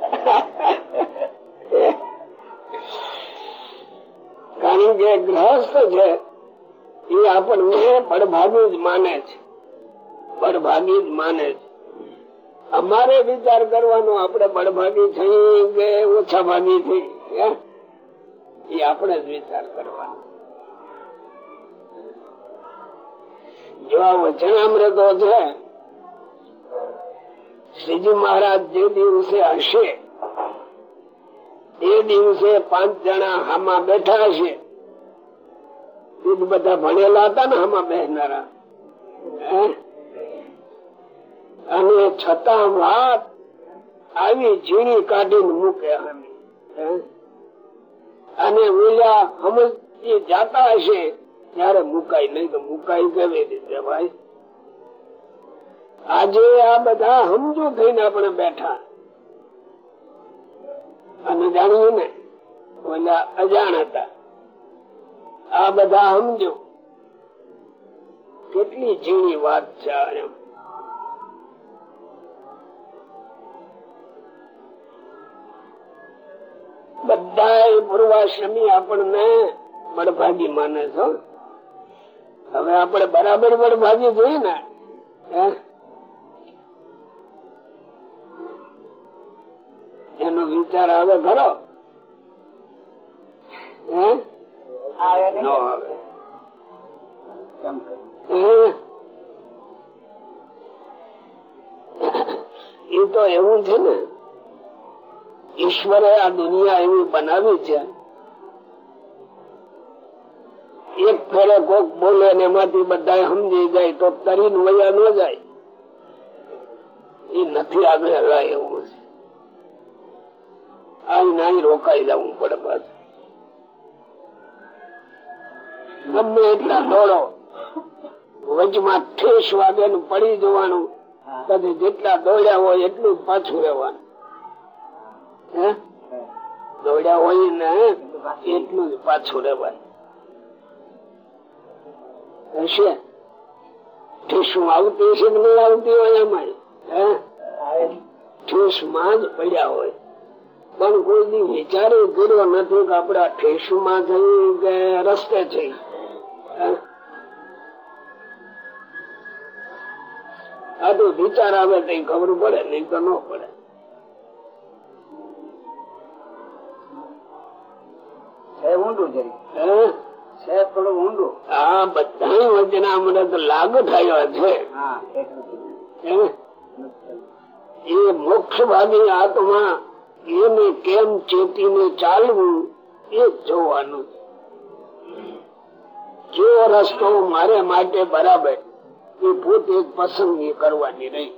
કારણ કે ગ્રહસ્થ છે એ આપણને પડભાગી જ માને છે. પડભાગી જ માને છે. અમારે વિચાર કરવાનો આપણે પડભાગી થઈ કે ઓછા ભાગી થઈ? એ આપણે જ વિચાર કરવાનો. જો આ વચનામૃતો છે, શ્રીજી મહારાજ જે દિવસે હશે, એ દિવસે પાંચ જણા હામાં બેઠા હશે. બધા ભણેલા હતા ને હામાં બેસનારા. અને છતાં વાત આવી ઝીણી કાઢીને મૂકે હમી? અને ઓલા સમજી જાતા હશે, ત્યારે મુકાય નહીં તો મુકાય કેવી રીતે ભાઈ? આજે આ બધા સમજો થઈને આપણે બેઠા. અને જાણ્યું ને, ઓલા અજાણ હતા. આ બધા સમજો કેટલી ઝીણી વાત છે બધા પૂર્વાશ્રમી આપણને વડભાગી માને છો હવે આપણે બરાબર વડભાગી જોઈએ ને એનો વિચાર આવે ખરો? એ તો એવું છે ને ઈશ્વરે આ દુનિયા એવી બનાવી છે. એક ફેરે કોક બોલે ને એમાંથી બધા સમજી જાય તો તરી વયા ન જાય. એ નથી આગળ હલાય એવું છે. રોકાઈ જવું પડે પાછું ગમે એટલા દોડો. વચમાં ઠેસ વાગે પડી જવાનું. પછી જેટલા દોડ્યા હોય એટલું પાછું રહેવાનું. દોડ્યા હોય ને, એટલું જ પાછું રહેવાનું. હશે ઠેસું આવતી હશે કે નહીં આવતી હોય અમારે? ઠેસમાં જ પડ્યા હોય. પણ કોઈ દી વિચારે કર્યો નથી કે આપડે ઠેસું માં થઈ કે રસ્તે હે? આ તો વિચાર આવે તો ખબર પડે, નહીં તો ન પડે. છે ઊંડું જરી છે થોડું ઊંડું. આ બધા વચનામૃત લાગુ થયો છે? એ મોક્ષ ભાગી આત્મા એને કેમ ચેતીને ચાલવું એ જોવાનું કેવો રસ્તો મારે માટે બરાબર એ પોતે જ પસંદગી કરવાની રહી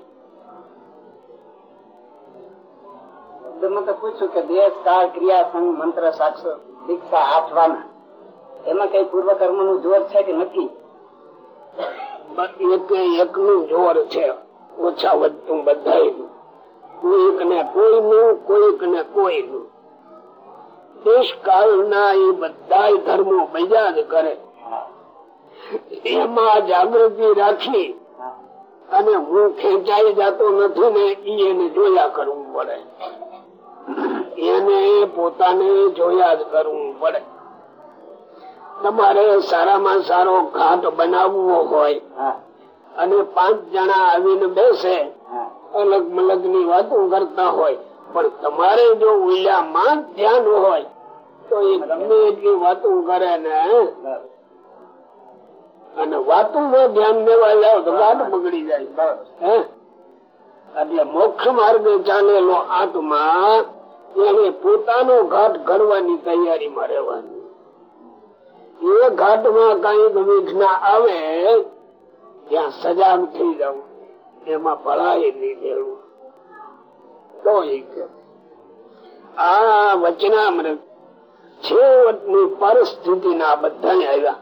તમે તો પૂછ્યું કે દેશ કાળ ક્રિયા સંઘ મંત્ર સાક્ષર. દીક્ષા આપવાના. એમાં કઈ પૂર્વ કર્મનું જોર છે કે નથી? એક એક નું જોર છે. ઓછા વધતું બધા કોઈક ને કોઈનું કોઈક ને કોઈનું. દેશ કાળ ના એ બધા ધર્મો બીજા જ કરે. એમાં જાગૃતિ રાખી અને હું ખેંચાઈ જતો નથી ને એને જોયા કરવું પડે. એને પોતાને જોયા જ કરવું પડે. તમારે સારામાં સારો ઘાટ બનાવવો હોય અને પાંચ જણા આવીને બેસે અલગ મલગની વાતો કરતા હોય. પણ તમારે જો ઉલ્યામાં ધ્યાન હોય તો એ ગમે એટલી વાતો કરે ને. અને વાતો નો ધ્યાન દેવા જાવ તો ગાઢ બગડી જાય. એટલે મોક્ષ માર્ગે ચાલેલો આત્મા એને પોતાનો ઘાટ ઘડવાની તૈયારીમાં રહેવાની. એ ઘાટમાં કંઈક ના આવે ત્યાં સજાગ થઈ જવું. એમાં ભળાય નહીં દેવું તો આ વચનામૃત છેવટની પરિસ્થિતિના બધા આવ્યા.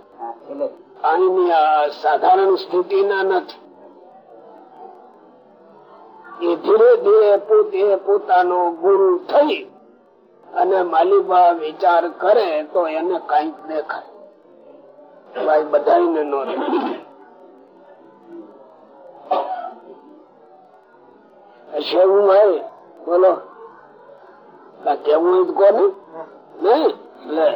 અહીંની આ સાધારણ સ્થિતિના નથી. એ ધીરે ધીરે પોતે પોતાનો ગુરુ થઈ અને માલિબા વિચાર કરે તો એને કંઈક દેખાય. ભાઈ બધાને નો. હશે એવું બોલો. કેવું કોને નહીં? લે.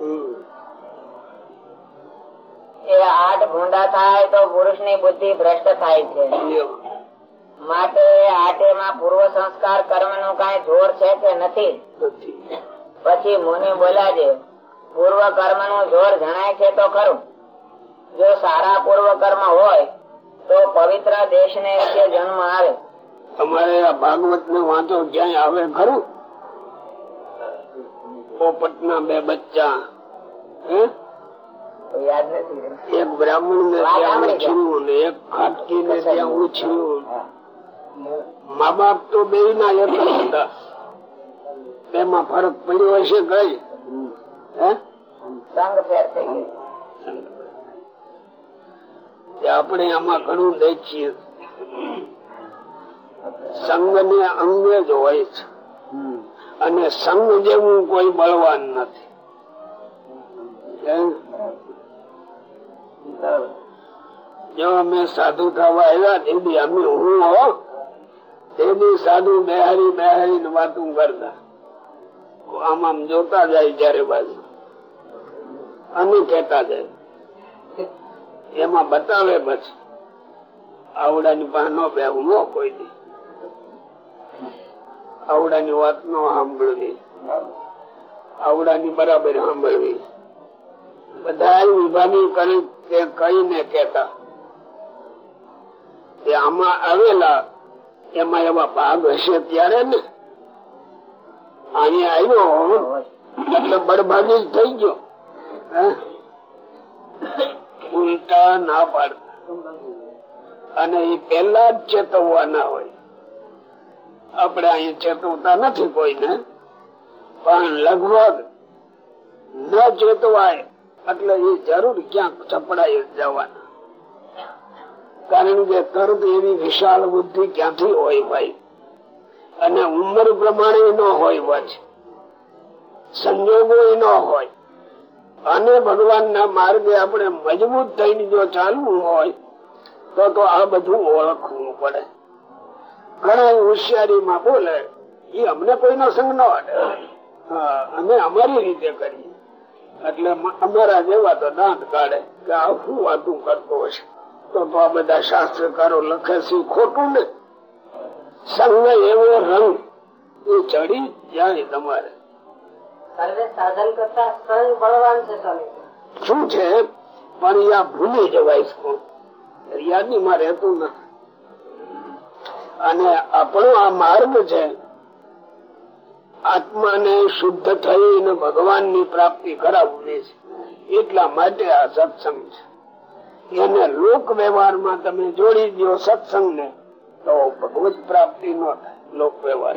હમ. એ આઠ ભૂંડા થાય તો પુરુષની બુદ્ધિ ભ્રષ્ટ થાય છે. માટે આઠે માં પૂર્વ સંસ્કાર કર્મનું કઈ જોર છે કે નથી? પછી મુનિ બોલ્યા છે પૂર્વ કર્મનું જોર જણાય છે તો ખરું. જો સારા પૂર્વ કર્મ હોય તો પવિત્ર દેશ ને જન્મ આવે. તમારે આ ભાગવત ને વાંચો ક્યાંય આવે ખરું? પોપટ ના બે બચ્ચા હે? એક બ્રાહ્મણ ને ત્યાં ઉછર્યું ને એક ખાટકી ને ત્યાં ઉછર્યું મા બાપ તો બે ના એક હતા. તેમાં ફરક પડ્યો હશે કઈ? આપણે આમાં ઘણું દેખીએ. સંઘ ને અંગે જ હોય છે. અને સંઘ જેવું કોઈ બળવાન નથી. જો અમે સાધુ થવા આવ્યા તેથી અમે હું હો તેથી સાધુ બેહારી બેહારી ને વાતું કરતા. આમ આમ જોતા જાય જયારે બાજુ. અને કેતા જાય. એમાં બતાવે પછી આવડાની નો બે હું કોઈ દી. આવડાની વાત નો સાંભળવી. આવડાની બરાબર સાંભળવી. બધા વિભાગી કરી. તે કહીને કેતા આમાં આવેલા એમાં એવા ભાગ હશે ત્યારે ને? અહીંયા આવ્યો એટલે બરબાદી થઈ ગયો. ઉલટા ના પાડતા. અને એ પેલા જ ચેતવવાના હોય. આપણે અહીં ચેતવતા નથી કોઈને. પણ લગભગ ન ચેતવાય. એટલે એ જરૂર ક્યાંક ચપડાઈ જવાનું. કારણ કે તરત એવી વિશાળ બુદ્ધિ ક્યાંથી હોય ભાઈ? અને ઉંમર પ્રમાણે ન હોય વચ. સંજોગો ન હોય. અને ભગવાન ના માર્ગે આપણે મજબૂત થઈને જો ચાલવું હોય, તો તો આ બધું ઓળખવું પડે. ઘણા હોશિયારીમાં બોલે એ અમને કોઈનો સંગ ન અડે. અમે અમારી રીતે કરીએ. એટલે અમારા જેવા તો દાંત કાઢે કે આ શું વાતું કરતો હશે? તો આ બધા શાસ્ત્રકારો લખે છે ખોટું ને. સંગ એવો રંગ એ ચડી જાય તમારે. સાધન કરતા સંગ બળવાન છે શું છે? પણ આ ભૂલી જવાય યાદીમાં રહેતું નથી. અને આપણો આ માર્ગ છે આત્માને શુદ્ધ થઈને ભગવાનની પ્રાપ્તિ કરાવવી છે. એટલા માટે આ સત્સંગ છે. એને લોક વ્યવહારમાં તમે જોડી દો સત્સંગ ને તો ભગવત પ્રાપ્તિ નો થાય લોક વ્યવહાર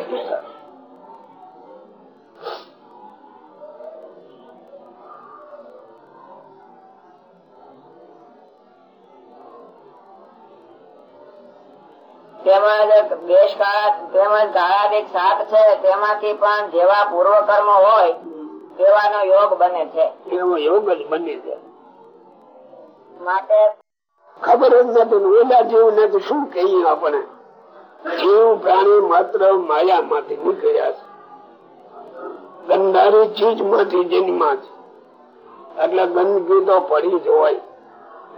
તેમજ દેશ કાળ તેમજ કાળાદિક સાત છે તેમાંથી પણ જેવા પૂર્વ કર્મ હોય તેવાનો યોગ બને છે. એવો યોગ જ બની જાય માટે ખબર જ નથી શું કહીએ આપણે? જીવ પ્રાણી માત્ર માયા માંથી નીકળ્યા છે. ગંધારી ચીજમાંથી જન્મા છે. એટલે ગંદકી તો પડી જ હોય.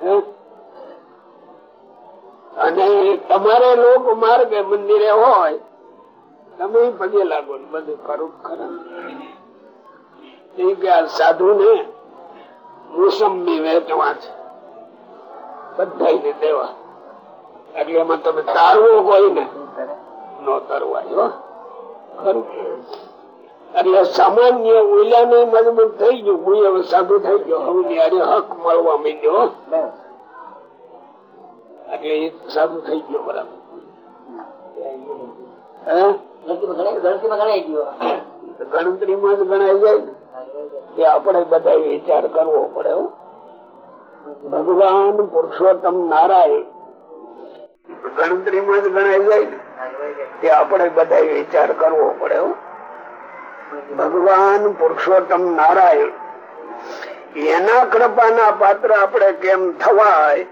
હે? અને તમારે લોક માર્ગે મંદિરે હોય, તમે પગે લાગો બધું ખરું. ખરા સાધુ ને મોસંબી વેચવા છે. બધા દેવા. એટલે એમાં તમે તારવો કોઈ ને, નો તરવાય. ખરું. એટલે સામાન્ય ઓલા મજબૂત થઈ ગયું. હું હવે સાધુ થઈ ગયો. હવે હક મળવા માંડ્યો એટલે એ સારું થઈ ગયો બરાબર. હે? ગણતરીમાં જ ગણાય જાય ને. આપણે બધા વિચાર કરવો પડે હો. ભગવાન પુરુષોત્તમ નારાયણ. ગણતરીમાં જ ગણાય જાય ને. આપણે બધા વિચાર કરવો પડે ભગવાન પુરુષોત્તમ નારાયણ. એના કૃપાના પાત્ર આપણે કેમ થવાય?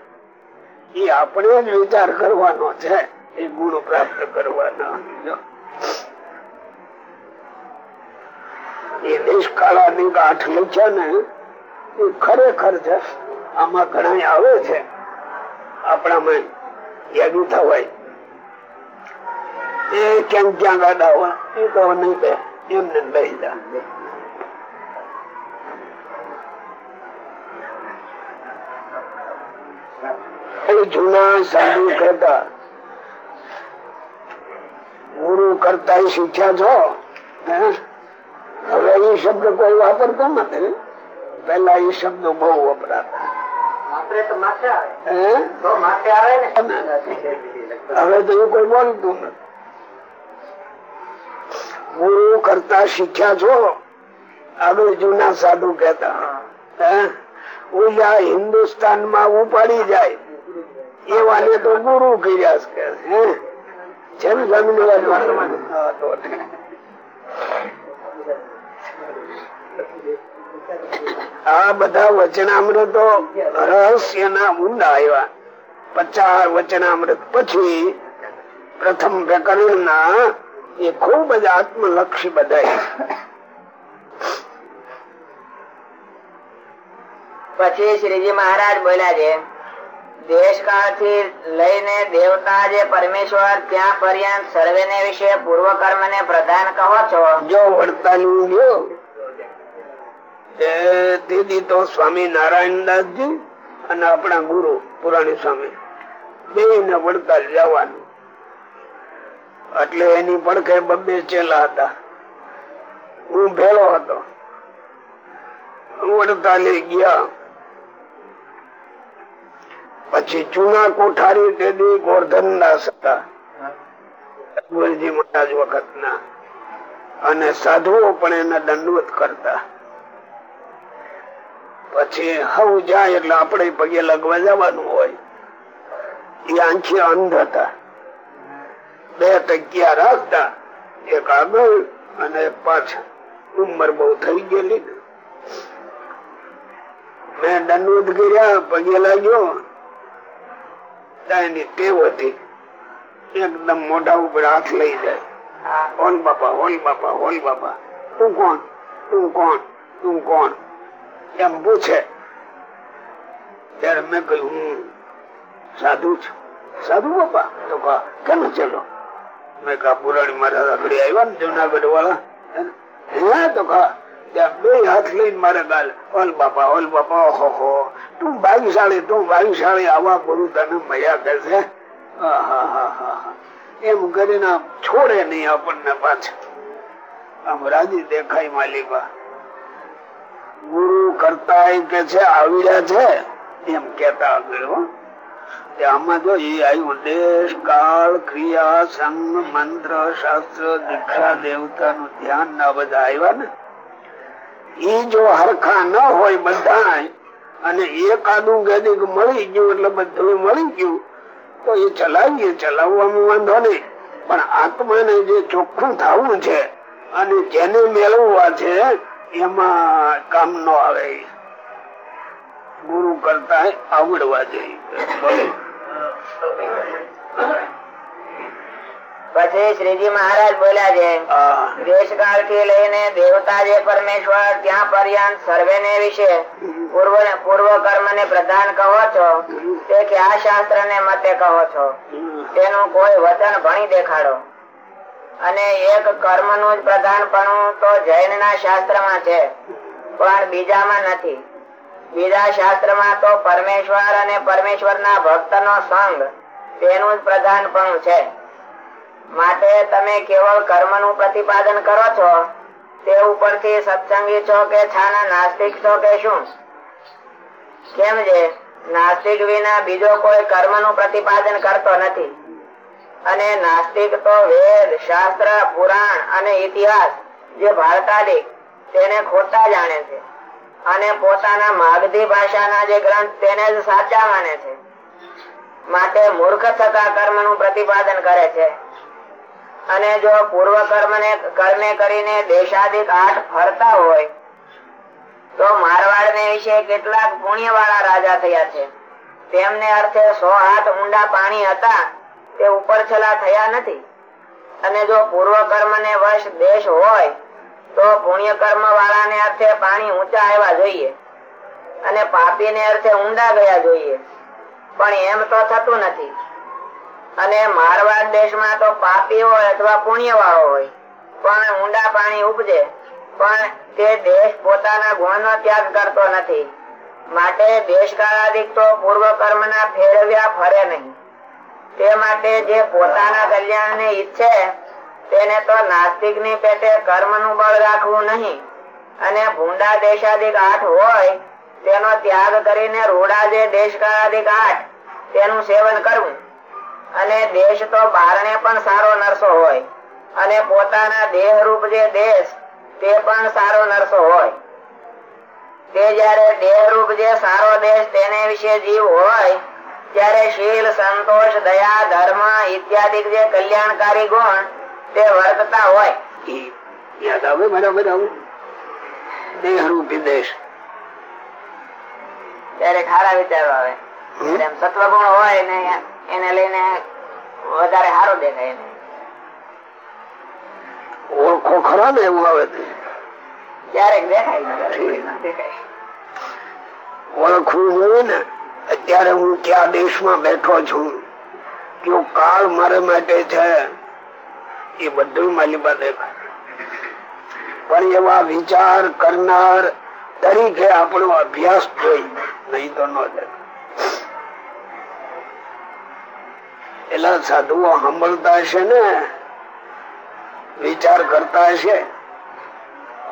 એ આપણે જ વિચાર કરવાનો છે. એ ગુણ પ્રાપ્ત કરવાના. એ નિષ્કાળાની ગાંઠ લખ્યા ને, એ ખરેખર છે. આમાં ઘણા આવે છે. આપણામાં યાદું થવાય. એ ક્યાંક ક્યાં ગાડા હોય? એ તો નહીં કહે. એમને લઈ જા એ જૂના સાધુ કરતા. ગુરુ કરતા શીખ્યા છો? હવે એ શબ્દ કોઈ વાપરતો નથી પેલા એ શબ્દો બહુ વપરાતા. હવે તો એવું કોઈ બોલતું નથી. ગુરુ કરતા શીખ્યા છો? આગળ જૂના સાધુ કેતા હિન્દુસ્તાનમાં ઉપાડી જાય. એવાને તો ગુરુ કર્યા છે જેમ ઠીક. આ બધા વચનામૃતો રહસ્ય ના ઊંડા આવ્યા. પચાસ વચનામૃત પછી પ્રથમ પ્રકરણ ના એ ખૂબ જ આત્મલક્ષી બધા પછી શ્રીજી મહારાજ બોલ્યા છે દેશકાળથી લઈને અને આપણા ગુરુ પુરાણી સ્વામી બે ને વડતાલ જવાનું એટલે એની પડખે બબ્બે ચેલા હતા. હું ભેળો હતો. વડતાલી ગયા. પછી ચૂના કોઠારી તેદી ગોરધન દાસ હતા અકબરજી મહારાજ વખત ના અને સાધુઓ પણ એને દંડવત કરતા. પછી હવ જાય એટલે આપણે પગે લગવા જવાનું હોય. એ આંખી અંધ હતા. બે તકિયા રાખતા, એક આગળ અને એક પાછળ. ઉંમર બહુ થઈ ગયેલી મેં દંડવત કર્યા, પગે લાગ્યો. એની ટેવ હતી એકદમ મોઢા ઉપર હાથ લઈ જાય. હોલ બાપા હોલ બાપા હોલ બાપા. તું કોણ? તું કોણ? તું કોણ? એમ પૂછે. ત્યારે મેં કહ્યું હું સાધુ છું. સાધુ બાપા? તો કહા કેમ ચલો? મેં કહા પુરાણી મારા આગળ આવ્યા ને જુનાગઢ વાળા હે? તો કહા ત્યાં બે હાથ લઈને મારે ગાલ. ઓલ બાપા ઓલ બાપા ઓહો હો. તું ભાગ્યશાળી તું ભાગ્યશાળી આવા ગુરુ તને મયા કરશે એમ કરીને છોડે નહીં આપણને પાછળ આમ રાજી દેખાય માલિકા. ગુરુ કરતા કે છે આવ્યા છે? એમ કેતા આગળ. આમાં જો એ આવ્યું દેશ કાળ, ક્રિયા સંગ મંત્ર, શાસ્ત્ર, દીક્ષા દેવતા નું ધ્યાન ના બધા આવ્યા ને. એ જો હરખા ન હોય બધા અને એકાદું ગેદીક મળી ગયું એટલે બધું મળી ગયું. તો એ ચલાવીએ, ચલાવવામાં વાંધો નહીં. પણ આત્માને જે ચોખ્ખું થવું છે અને જેને મેળવવા છે, એમાં કામ ન આવે. ગુરુ કરતા આવડવા જોઈએ. પછી શ્રીજી મહારાજ બોલ્યા છે દેશકાળથી લઈને દેવતા જે પરમેશ્વર ત્યાં પર્યંત સર્વે ને વિશે પૂર્વ પૂર્વ કર્મ ને પ્રધાન કહો છો તે કયા શાસ્ત્ર ને મતે કહો છો? તેનું કોઈ વચન ભણી દેખાડો. અને એક કર્મનું જ પ્રધાનપણું તો જૈન ના શાસ્ત્રમાં છે પણ બીજામાં નથી. બીજા શાસ્ત્રમાં તો પરમેશ્વર અને પરમેશ્વર ના ભક્ત નો સંગ તેનું જ પ્રધાનપણું છે. માટે તમે કેવળ કર્મ પ્રતિપાદન કરો છો, તે ઉપરથી સત્સંગી છો કે છાના નાસ્તિક છો કે શું? કેમ છે નાસ્તિક વિના બીજો કોઈ કર્મ પ્રતિપાદન કરતો નથી. અને નાસ્તિક તો વેદ, શાસ્ત્ર, પુરાણ અને ઇતિહાસ, જે ભારતાદિક, તેને ખોટા જાણે છે. અને પોતાના માગધી ભાષાના જે ગ્રંથ, તેને જ સાચા માને છે. માટે મૂર્ખ થતા કર્મનું પ્રતિપાદન કરે છે. અને જો પૂર્વ કર્મ ને કર્મે કરીને દેશાધિક આઠ ફરતા હોય, તો મારવાડ ને વિશે કેટલાક પુણ્ય વાળા રાજા થયા છે. તેમને અર્થે સો હાથ ઊંડા પાણી હતા, તે ઉપર છલા થયા નથી. અને જો પૂર્વ કર્મ ને વશ દેશ હોય, તો પુણ્ય કર્મ વાળા ને અર્થે પાણી ઊંચા આવ્યા જોઈએ. અને પાપી ને અર્થે ઊંડા ગયા જોઈએ. પણ એમ તો થતું નથી. અને મારવાડ દેશમાં તો પાપી હોય અથવા પુણ્યવાળો હોય. પણ ઊંડા પાણી ઉપજે. પણ તે દેશ પોતાના ગુણ નો ત્યાગ કરતો નથી. માટે દેશકાળાધિક તો પૂર્વ કર્મ ના ફેરવ્યા ફરે નહીં. તે માટે જે પોતાના કલ્યાણ ને ઈચ્છે, તેને તો નાસ્તિકની પેટે કર્મનું બળ રાખવું નહીં. અને ભૂંડા દેશાધિક આઠ હોય, તેનો ત્યાગ કરીને રૂડા જે દેશકાળાધિક આઠ, તેનું સેવન કરવું. અને દેશ તો બારણે પણ સારો નરસો હોય. અને પોતાના દેહ રૂપ જે દેશ તે પણ સારો નરસો હોય. તે જયારે દેહ રૂપ જે સારો દેશ તેને વિશે જીવ હોય ત્યારે શીલ સંતોષ દયા ધર્મ ઇત્યાદિ જે કલ્યાણકારી ગુણ તે વર્તતા હોય. યાદ આવે બરાબર આવું? દેહ રૂપી દેશ. ત્યારે ખારા વિચારો આવે. હમ? એમ સત્વગુણ હોય ને એને લઈને વધારે સારું દેખાય એને. ઓળખો ખરા ને એવું આવે ક્યારેક દેખાય દેખાય. ઓળખવું જોઈએ ને અત્યારે હું ક્યાં દેશમાં બેઠો છું. કયો કાળ મારા માટે છે એ બધું મારી પાસે પણ એવા વિચાર કરનાર તરીકે આપણો અભ્યાસ જોઈ નહીં તો ન દેખાય એલા સાધુઓ સાંભળતા હશે ને, વિચાર કરતા હશે,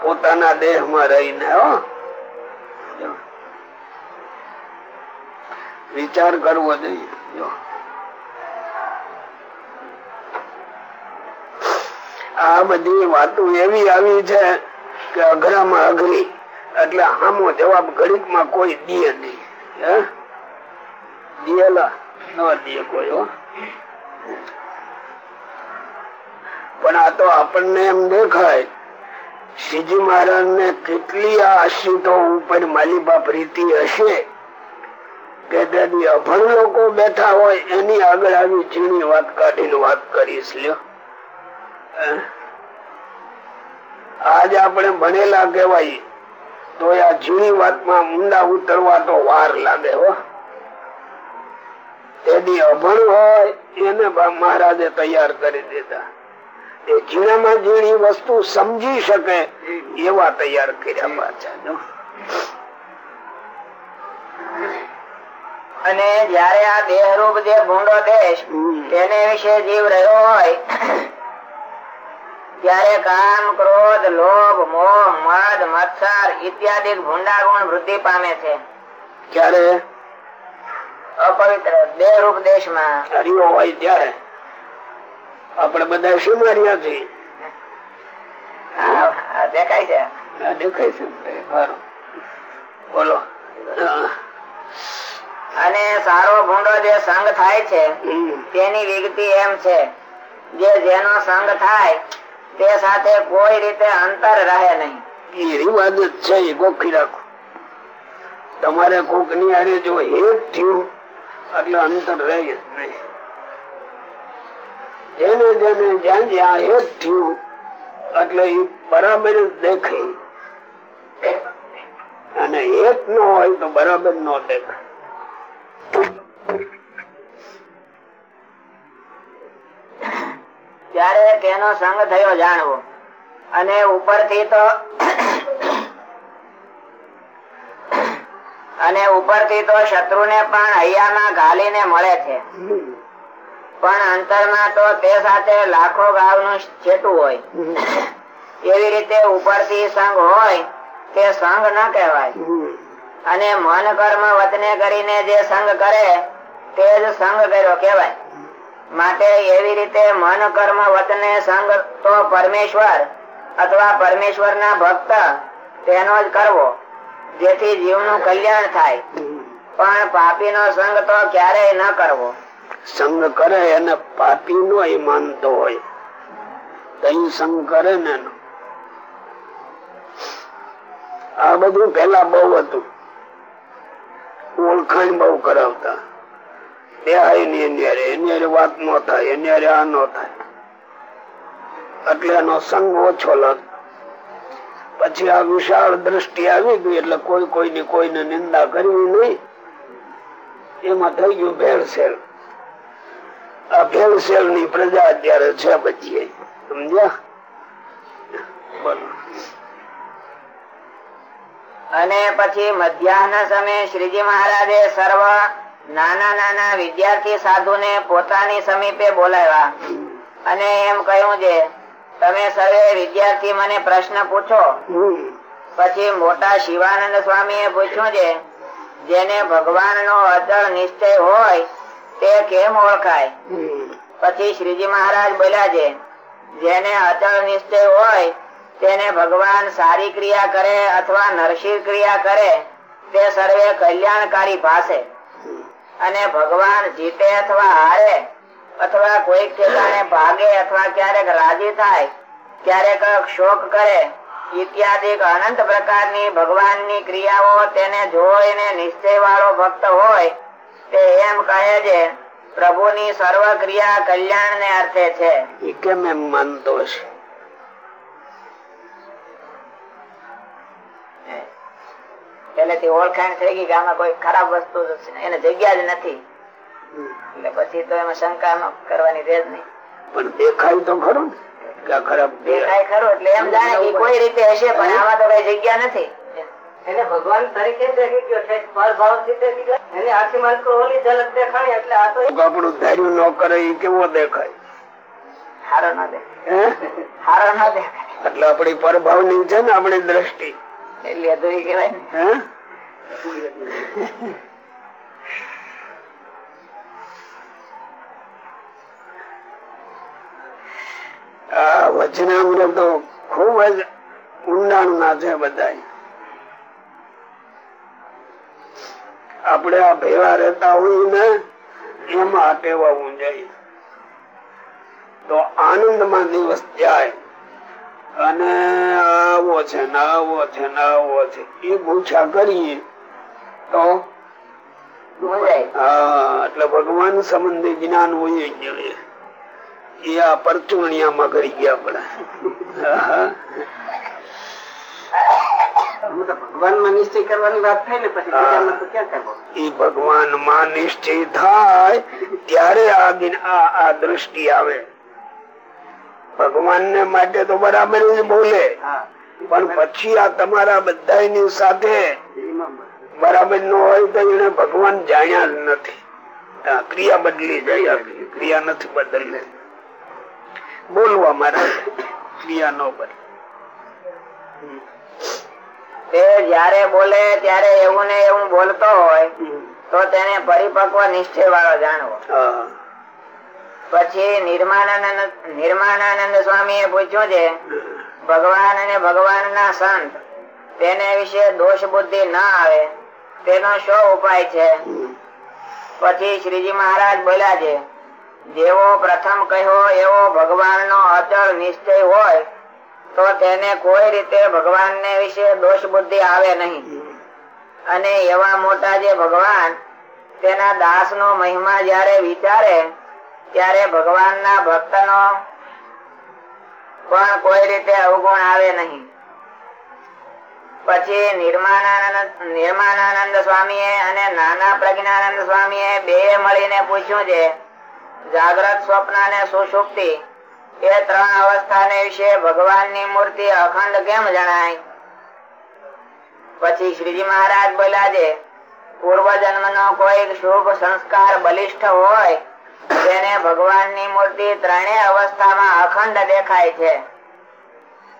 પોતાના દેહમાં રહીને વિચાર કરવો જોઈએ. આ બધી વાતો એવી આવી છે કે અઘરામાં અઘરી, એટલે આમો જવાબ ઘડીકમાં કોઈ દે નહીં? દિયેલા ન દે કોઈ, હો. પણ આ તો આપણને એમ દેખાય શ્રીજી મહારાજ ને કેટલી આશ્રિતો ઉપર માલિબા પ્રીતિ હશે? કે તેથી અભણ લોકો બેઠા હોય, એની આગળ આવી ઝીણી વાત કાઢીને વાત કરીશ, લ્યો? આજ આપણે ભણેલા કહેવાય તો આ ઝીણી વાતમાં ઊંડા ઉતરવા તો વાર લાગે, હો. તેથી અભણ હોય એને મહારાજે તૈયાર કરી દીધા. એ ઝીણામાં ઝીણી વસ્તુ સમજી શકે એવા તૈયાર કર્યા પાછા. અને જયારે આ દેહ રૂપ જે ભૂંડો દેશ તેને વિશે જીવ રહ્યો હોય ત્યારે કામ ક્રોધ લોભ મોહ મદ મત્સર ઇત્યાદિ ભૂંડા ગુણ વૃદ્ધિ પામે છે. ક્યારે? અપવિત્ર બે રૂપ દેશમાં હરિયો હોય ત્યારે આપણે બધા શું માર્યા છીએ. દેખાય છે. દેખાય છે. બોલો. અને સારો ભૂંડો જે સંગ થાય છે તેની વિગતિ એમ છે. જે જેનો સંગ થાય તે સાથે કોઈ રીતે અંતર રહે નહીં. એ રિવાજ જ છે ગોખી રાખો. તમારે કોકની હારે જો હેત થયું એટલે અંતર રહે જેને જેને જ્યાં જ્યાં હેત થયું, એટલે એ બરાબર જ દેખાય. અને હેત ન હોય તો બરાબર ન દેખાય. ત્યારે તેનો સંગ થયો જાણવો? અને ઉપરથી તો અને ઉપરથી તો શત્રુને પણ હૈયામાં ઘાલીને મળે છે. પણ અંતરમાં તો તે સાથે લાખો ગાવનું છેટું હોય. એવી રીતે ઉપરથી સંઘ હોય તે સંઘ ન કહેવાય. અને મન કર્મ વતને કરીને જે સંઘ કરે, તે જ સંઘ કર્યો કહેવાય. માટે એવી રીતે મન કર્મ વતને સંગ તો પરમેશ્વર અથવા પરમેશ્વર ના ભક્ત તેનો જ કરવો. જેથી જીવનું કલ્યાણ થાય. પણ પાપી નો સંગ તો ક્યારેય ન કરવો. સંગ કરે એને પાપી નો માનતો હોય. તઈ સંગ કરે ને આ બધું પેલા બહુ હતું. ઓળખાણ બહુ કરાવતા. ની એની વાત નો થાય એની આ નો થાય. એટલે એનો સંગ ઓછો લાગ પછી આ વિશાળ દ્રષ્ટિ આવી ગઈ એટલે કોઈ કોઈની કોઈને નિંદા કરવી નહીં. એમાં થઈ ગયું ભેળસેળ. આ ભેળસેળની પ્રજા અત્યારે છે બચીએ સમજ્યા? બોલો. અને પછી મધ્યાહન સમયે શ્રીજી મહારાજે સર્વ નાના નાના વિદ્યાર્થી સાધુ ને પોતાની સમીપે બોલાવ્યા. અને એમ કહ્યું છે તમે સર્વે વિદ્યાર્થી મને પ્રશ્ન પૂછો. પછી મોટા શિવાનંદ સ્વામી એ પૂછ્યું છે જેને ભગવાન નો અચળ નિશ્ચય હોય તે કેમ ઓળખાય? પછી શ્રીજી મહારાજ બોલ્યા છે જેને અચળ નિશ્ચય હોય તેને ભગવાન સારી ક્રિયા કરે અથવા નરસિંહ ક્રિયા કરે તે સર્વે કલ્યાણકારી ભાષે અને ભગવાન જીતે અથવા હારે અથવા કોઈક ઠેકાણે ભાગે અથવા ક્યારેક રાજી થાય ક્યારેક શોક કરે ઇત્યાદિ અનંત પ્રકારની ભગવાનની ક્રિયાઓ તેને જોઈને નિશ્ચય વાળો ભક્ત હોય તે એમ કહે છે પ્રભુની સર્વ ક્રિયા કલ્યાણ ને અર્થે છે. એ કેમ એમ માનતો હશે? પેલેથી ઓળખાણ થઈ ગઈ કે આમાં કોઈ ખરાબ વસ્તુ એને જગ્યા જ નથી. એટલે પછી તો એમાં શંકા ન કરવાની રેજ નહીં. પણ દેખાય તો ખરું દેખાય ખરું એટલે એમ જાણે કે કોઈ રીતે હશે પણ આમાં તો કઈ જગ્યા નથી. એને ભગવાન તરીકે દેખી ગયો છે સ્વભાવથી દેખી ગયો. એને આખી ઓલી ઝલક દેખાણી એટલે આ તો આપણું ધાર્યું ન કરે એ કેવો દેખાય? હારો ન દેખાય. હારો ન દેખાય. એટલે આપણી પરભાવની છે ને આપણી દ્રષ્ટિ. એટલી અધૂરી કહેવાય ને. આ વચનામૃતો ખૂબ જ ઊંડાણ ના છે બધા આપણે આ ભેવા રહેતા હોય ને એમાં ટેવાવું જોઈએ. તો આનંદમાં દિવસ જાય અને આવો છે ને આવો છે ને આવો છે. એ પૂછા કરીએ તો હા એટલે ભગવાન સંબંધી જ્ઞાન હોય જ જોઈએ એ આ પરચુણિયામાં કરી ગયા આપણે ભગવાનમાં નિશ્ચય કરવાની વાત થઈ ને પછી ભગવાનમાં નિશ્ચય થાય ત્યારે આ દ્રષ્ટિ આવે. ભગવાન ને માટે તો બરાબર જ બોલે. પણ પછી આ તમારા બધાની સાથે બરાબર ન હોય તો એને ભગવાન જાણ્યા જ નથી. ક્રિયા બદલી જાય ક્રિયા નથી બદલને બોલવા મારા. ક્રિયા ન બને તે જયારે બોલે ત્યારે એવું ને એવું બોલતો હોય તો તેને પરિપક્વ નિશ્ચય વાળો જાણવો પછી નિર્માણાનંદ નિર્માણાનંદ સ્વામી એ પૂછ્યું છે ભગવાન અને ભગવાન ના સંત તેને વિશે દોષ બુદ્ધિ ના આવે તેનો શો ઉપાય છે? પછી શ્રીજી મહારાજ બોલ્યા છે જેવો પ્રથમ કહ્યો, એવો ભગવાન નો અચળ નિશ્ચય હોય, તો તેને કોઈ રીતે ભગવાન ને વિશે દોષ બુદ્ધિ આવે નહીં. અને એવા મોટા જે ભગવાન તેના દાસ નો મહિમા જયારે વિચારે, ત્યારે ભગવાન ના ભક્ત નો પણ કોઈ રીતે અવગુણ આવે નહીં. પછી નિર્માણાનંદ સ્વામી અને નાના પ્રજ્ઞાનંદ સ્વામી બે મળીને પૂછ્યું છે જાગ્રત સ્વપ્ન અને સુષુપ્તિ એ ત્રણ અવસ્થાને વિશે ભગવાનની મૂર્તિ અખંડ કેમ જણાય? પછી શ્રીજી મહારાજ બોલ્યા છે પૂર્વ જન્મ નો કોઈ શુભ સંસ્કાર બલિષ્ઠ હોય, તેને ભગવાનની મૂર્તિ ત્રણેય અવસ્થામાં અખંડ દેખાય છે.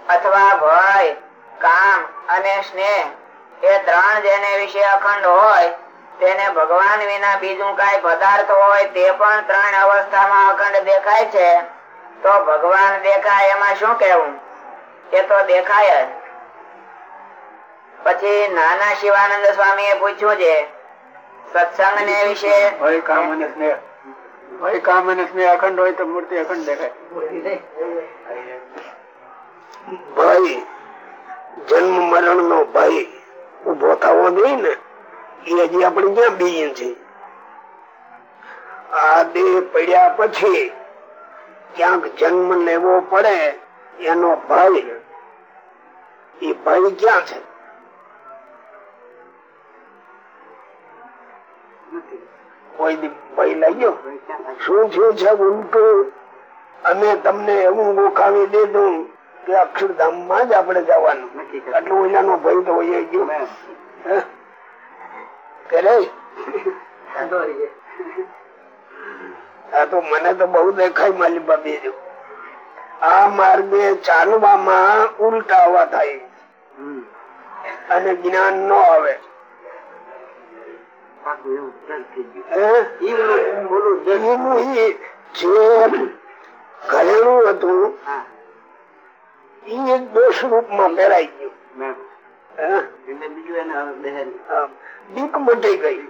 અથવા ભય, કામ અને સ્નેહ એ ત્રણ જેને વિશે અખંડ હોય તેને ભગવાન વિના બીજું કઈ પદાર્થ હોય તે પણ ત્રણ અવસ્થામાં અખંડ દેખાય છે. તો ભગવાન દેખાય એમાં શું કેવું એ તો દેખાય જ. પછી નાના શિવાનંદ સ્વામી એ પૂછ્યું છે સત્સંગ ને વિશે? ભય કામ અને સ્નેહ. ભય કામ અને સ્નેહ અખંડ હોય તો મૂર્તિ અખંડ દેખાય. ભય જન્મ મરણ નો ભય ઊભો થવો જોઈએ ને? એ હજી આપણે ક્યાં બીજ છે. આ દેહ પડ્યા પછી ક્યાંક જન્મ લેવો પડે એનો ભય એ ભય ક્યાં છે? કોઈ ભય લાગ્યો? શું થયું છે ઉલટું અમે તમને એવું ગોખાવી દીધું કે અક્ષરધામમાં જ આપણે જવાનું. એટલે ઓલાનો ભય તો હોય ગયો. આ તો મને તો બહુ દેખાય માલી બાબી જો. આ માર્ગે ચાલવામાં ઉલટાવા થાય. અને જ્ઞાન ન આવે. ઘરેણું હતું એ એક દોષ રૂપમાં પહેરાઈ ગયું. હે? આમ, બીક મટી ગઈ.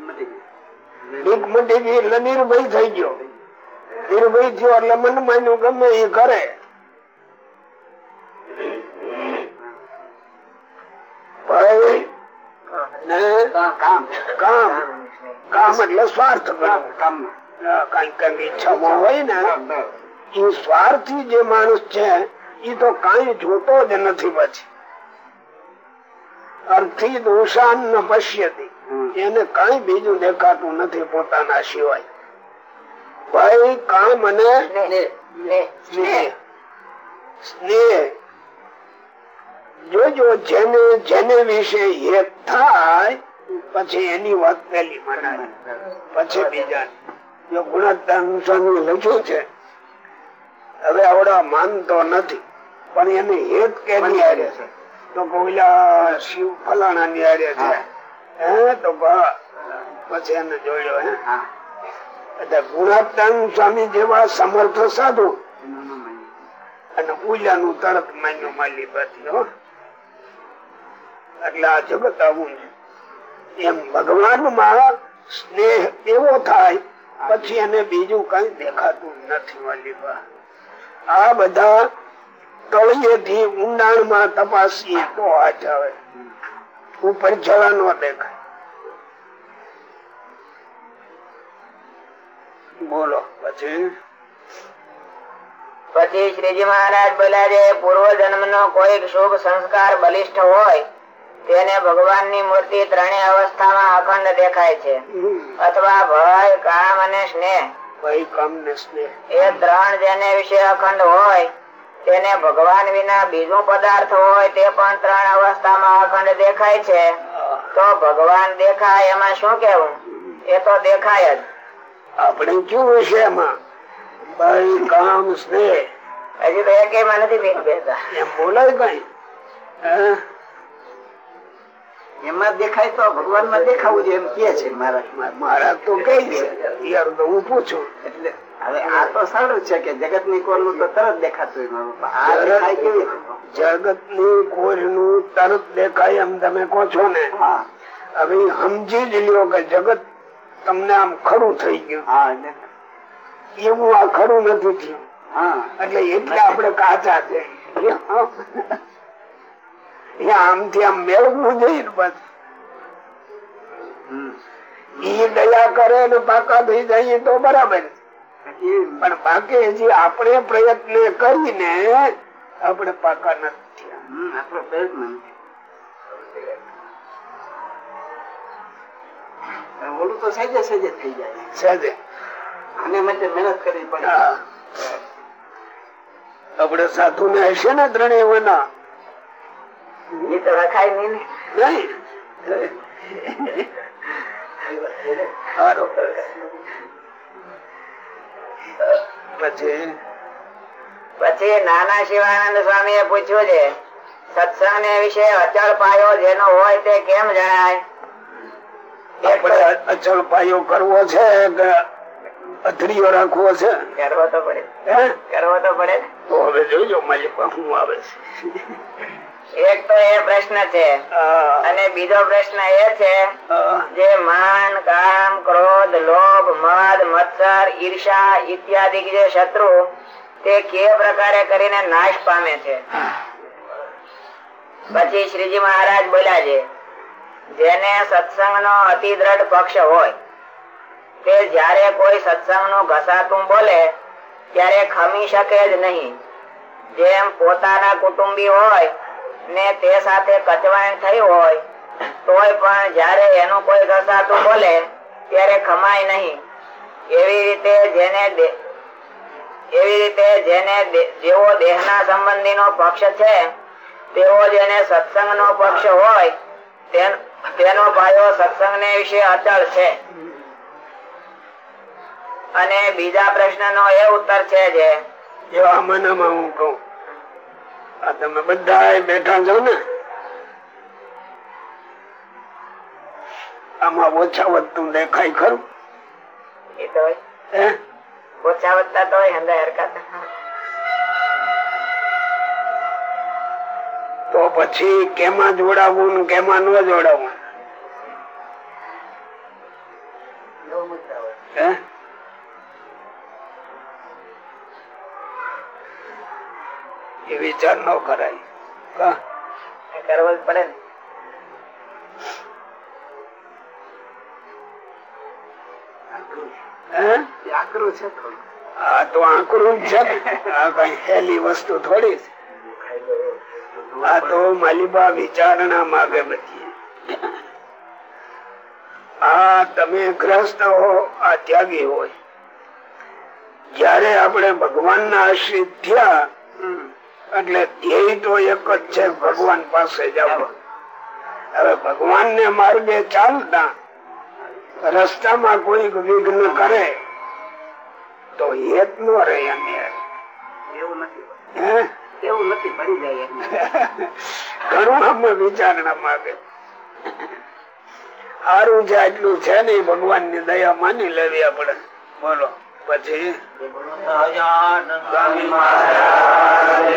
બીક મટી ગઈ. એટલે નિર્ભય થઈ ગયો. નિર્ભય થયો એટલે મન માન્યું ગમે એ કરે. કામ. કામ. એટલે સ્વાર્થ કામ કઈ કઈ ઈચ્છામાં હોય ને એ સ્વાર્થી જે માણસ છે એ તો કઈ જોતો જ નથી પછી. અર્થી દોષાન ન પશ્યતી. એને કઈ બીજું દેખાતું નથી પોતાના સિવાય. ભાઈ કામ અને સ્નેહ. જોજો જેને જેને વિશે હેત થાય પછી એની વાત પેલી મનાય. પછી બીજા જો ગુણવત્તા અનુસાર લખ્યું છે હવે આવડા માનતો નથી પણ એને હેત કેની હારે છે. તો કોઈલા શિવ ફલાણા ની હારે છે. હે. તો પછી એને જોયો હે. એટલે ગુણાત્તાન સ્વામી જેવા સમર્થ સાધુ. અને ઉલાનું તરત માન્યું માલી પાછી હો. એટલે આ જગત આવું એમ ભગવાનમાં સ્નેહ એવો થાય પછી એને બીજું કઈ દેખાતું નથી વાલી આ બધા તળિયેથી ઊંડાણમાં તપાસીએ તો હાથ આવે. ઉપર જવા ન દેખાય. બોલો પછી? પછી શ્રીજી મહારાજ બોલ્યા છે પૂર્વ જન્મ નો કોઈ શુભ સંસ્કાર બલિષ્ઠ હોય તેને ભગવાનની મૂર્તિ ત્રણેય અવસ્થામાં અખંડ દેખાય છે. અથવા ભય કામ અને સ્નેહ. કામ ને સ્નેહ. એ ત્રણ જેને વિશે અખંડ હોય તેને ભગવાન વિના બીજું પદાર્થ હોય તે પણ ત્રણ અવસ્થામાં અખંડ દેખાય છે. તો ભગવાન દેખાય એમાં શું કેવું એ તો દેખાય જ. આપણે કેવું છે એમાં? કામ સ્નેહ. હજી તો નથી ભેદ બેસતા. એમ બોલાય કઈ? એમાં દેખાય તો ભગવાનમાં દેખાવું છે એમ કે છે મહારાજ. મહારાજ તો કઈ છે યાર તો હું પૂછું. એટલે હવે આ તો સારું છે કે જગતની કોરનું તો તરત દેખાતું મારું. જગતની કોરનું તરત દેખાય એમ તમે કહો છો ને? હવે સમજી જ લ્યો કે જગત તમને આમ ખરું થઈ ગયું. હા એવું આ ખરું નથી થયું. હા. એટલે એટલે આપણે કાચા છે. આમથી આમ મેળવવું જોઈએ ઈ દયા કરે ને પાકા થઈ જાય તો બરાબર. પણ બાકી હજી આપણે પ્રયત્ન કરીને આપણે પાકા નથી આપણો પ્રયત્ન ઓલું તો સહેજે સહેજે થઈ જાય. સહેજે આને માટે મહેનત કરવી પડે. આપણે સાધુ ને હશે ને ત્રણેય વના એ તો રખાય નહીં નહીં. પછી? પછી નાના શિવાનંદ સ્વામી એ પૂછ્યું છે સત્સંગ વિશે અચળ પાયો જેનો હોય તે કેમ જણાય? આપણે અચળ પાયો કરવો છે કે રાખવો છે? કરવો તો પડે. કરવો તો પડે તો હવે જોઈજો મારી પાસે આવે છે. એક તો એ પ્રશ્ન છે. અને બીજો પ્રશ્ન એ છે જે માન કામ ક્રોધ લોભ મદ મત્સર ઈર્ષા ઇત્યાદિ જે શત્રુ તે કે પ્રકારે કરીને નાશ પામે છે. પછી શ્રીજી મહારાજ બોલ્યા છે જેને સત્સંગ નો અતિ દ્રઢ પક્ષ હોય તે જ્યારે કોઈ સત્સંગનું ઘસાતું બોલે ત્યારે ખમી શકે જ નહીં. જેમ પોતાના કુટુંબી હોય ને તે સાથે કચવાણ થઈ હોય, તોય પણ જયારે એનું કોઈ ઘસાતું બોલે, ત્યારે ખમાય નહીં. એવી રીતે જેને એવી રીતે જેને જેવો દેહના સંબંધીનો પક્ષ છે, તેવો જેને સત્સંગનો પક્ષ હોય, તેનો સત્સંગ સત્સંગને વિશે અચળ છે. અને બીજા પ્રશ્નનો એ ઉત્તર છે જે મનામાં હું કહું આ તમે બધા બેઠા છો ને? આમાં ઓછા વધતું દેખાય ખરું. ઓછા વધતા તો તો પછી કેમાં જોડાવું ને કેમાં ન જોડાવું? હે? વિચાર ન કરાય. કરવો જ પડે ને. તો આકરું છે. કઈ હેલી વસ્તુ થોડી આ તો માલિબા વિચારણા માગે બધી. આ તમે ગ્રસ્ત હો આ ત્યાગી હોય. જયારે આપણે ભગવાન ના આશ્રિત થયા એટલે ધ્યેય તો એક જ છે ભગવાન પાસે જવા હવે ભગવાન ને માર્ગે ચાલતા રસ્તામાં કોઈ વિઘ્ન કરે તો હેત નો રહે એવું નથી એવું નથી બની જાય ઘણું અમે વિચારણા માંગે. સારું છે આટલું છે ને ભગવાનની દયા માની લેવી આપણે. બોલો. પછી સ્વામી મહારાજ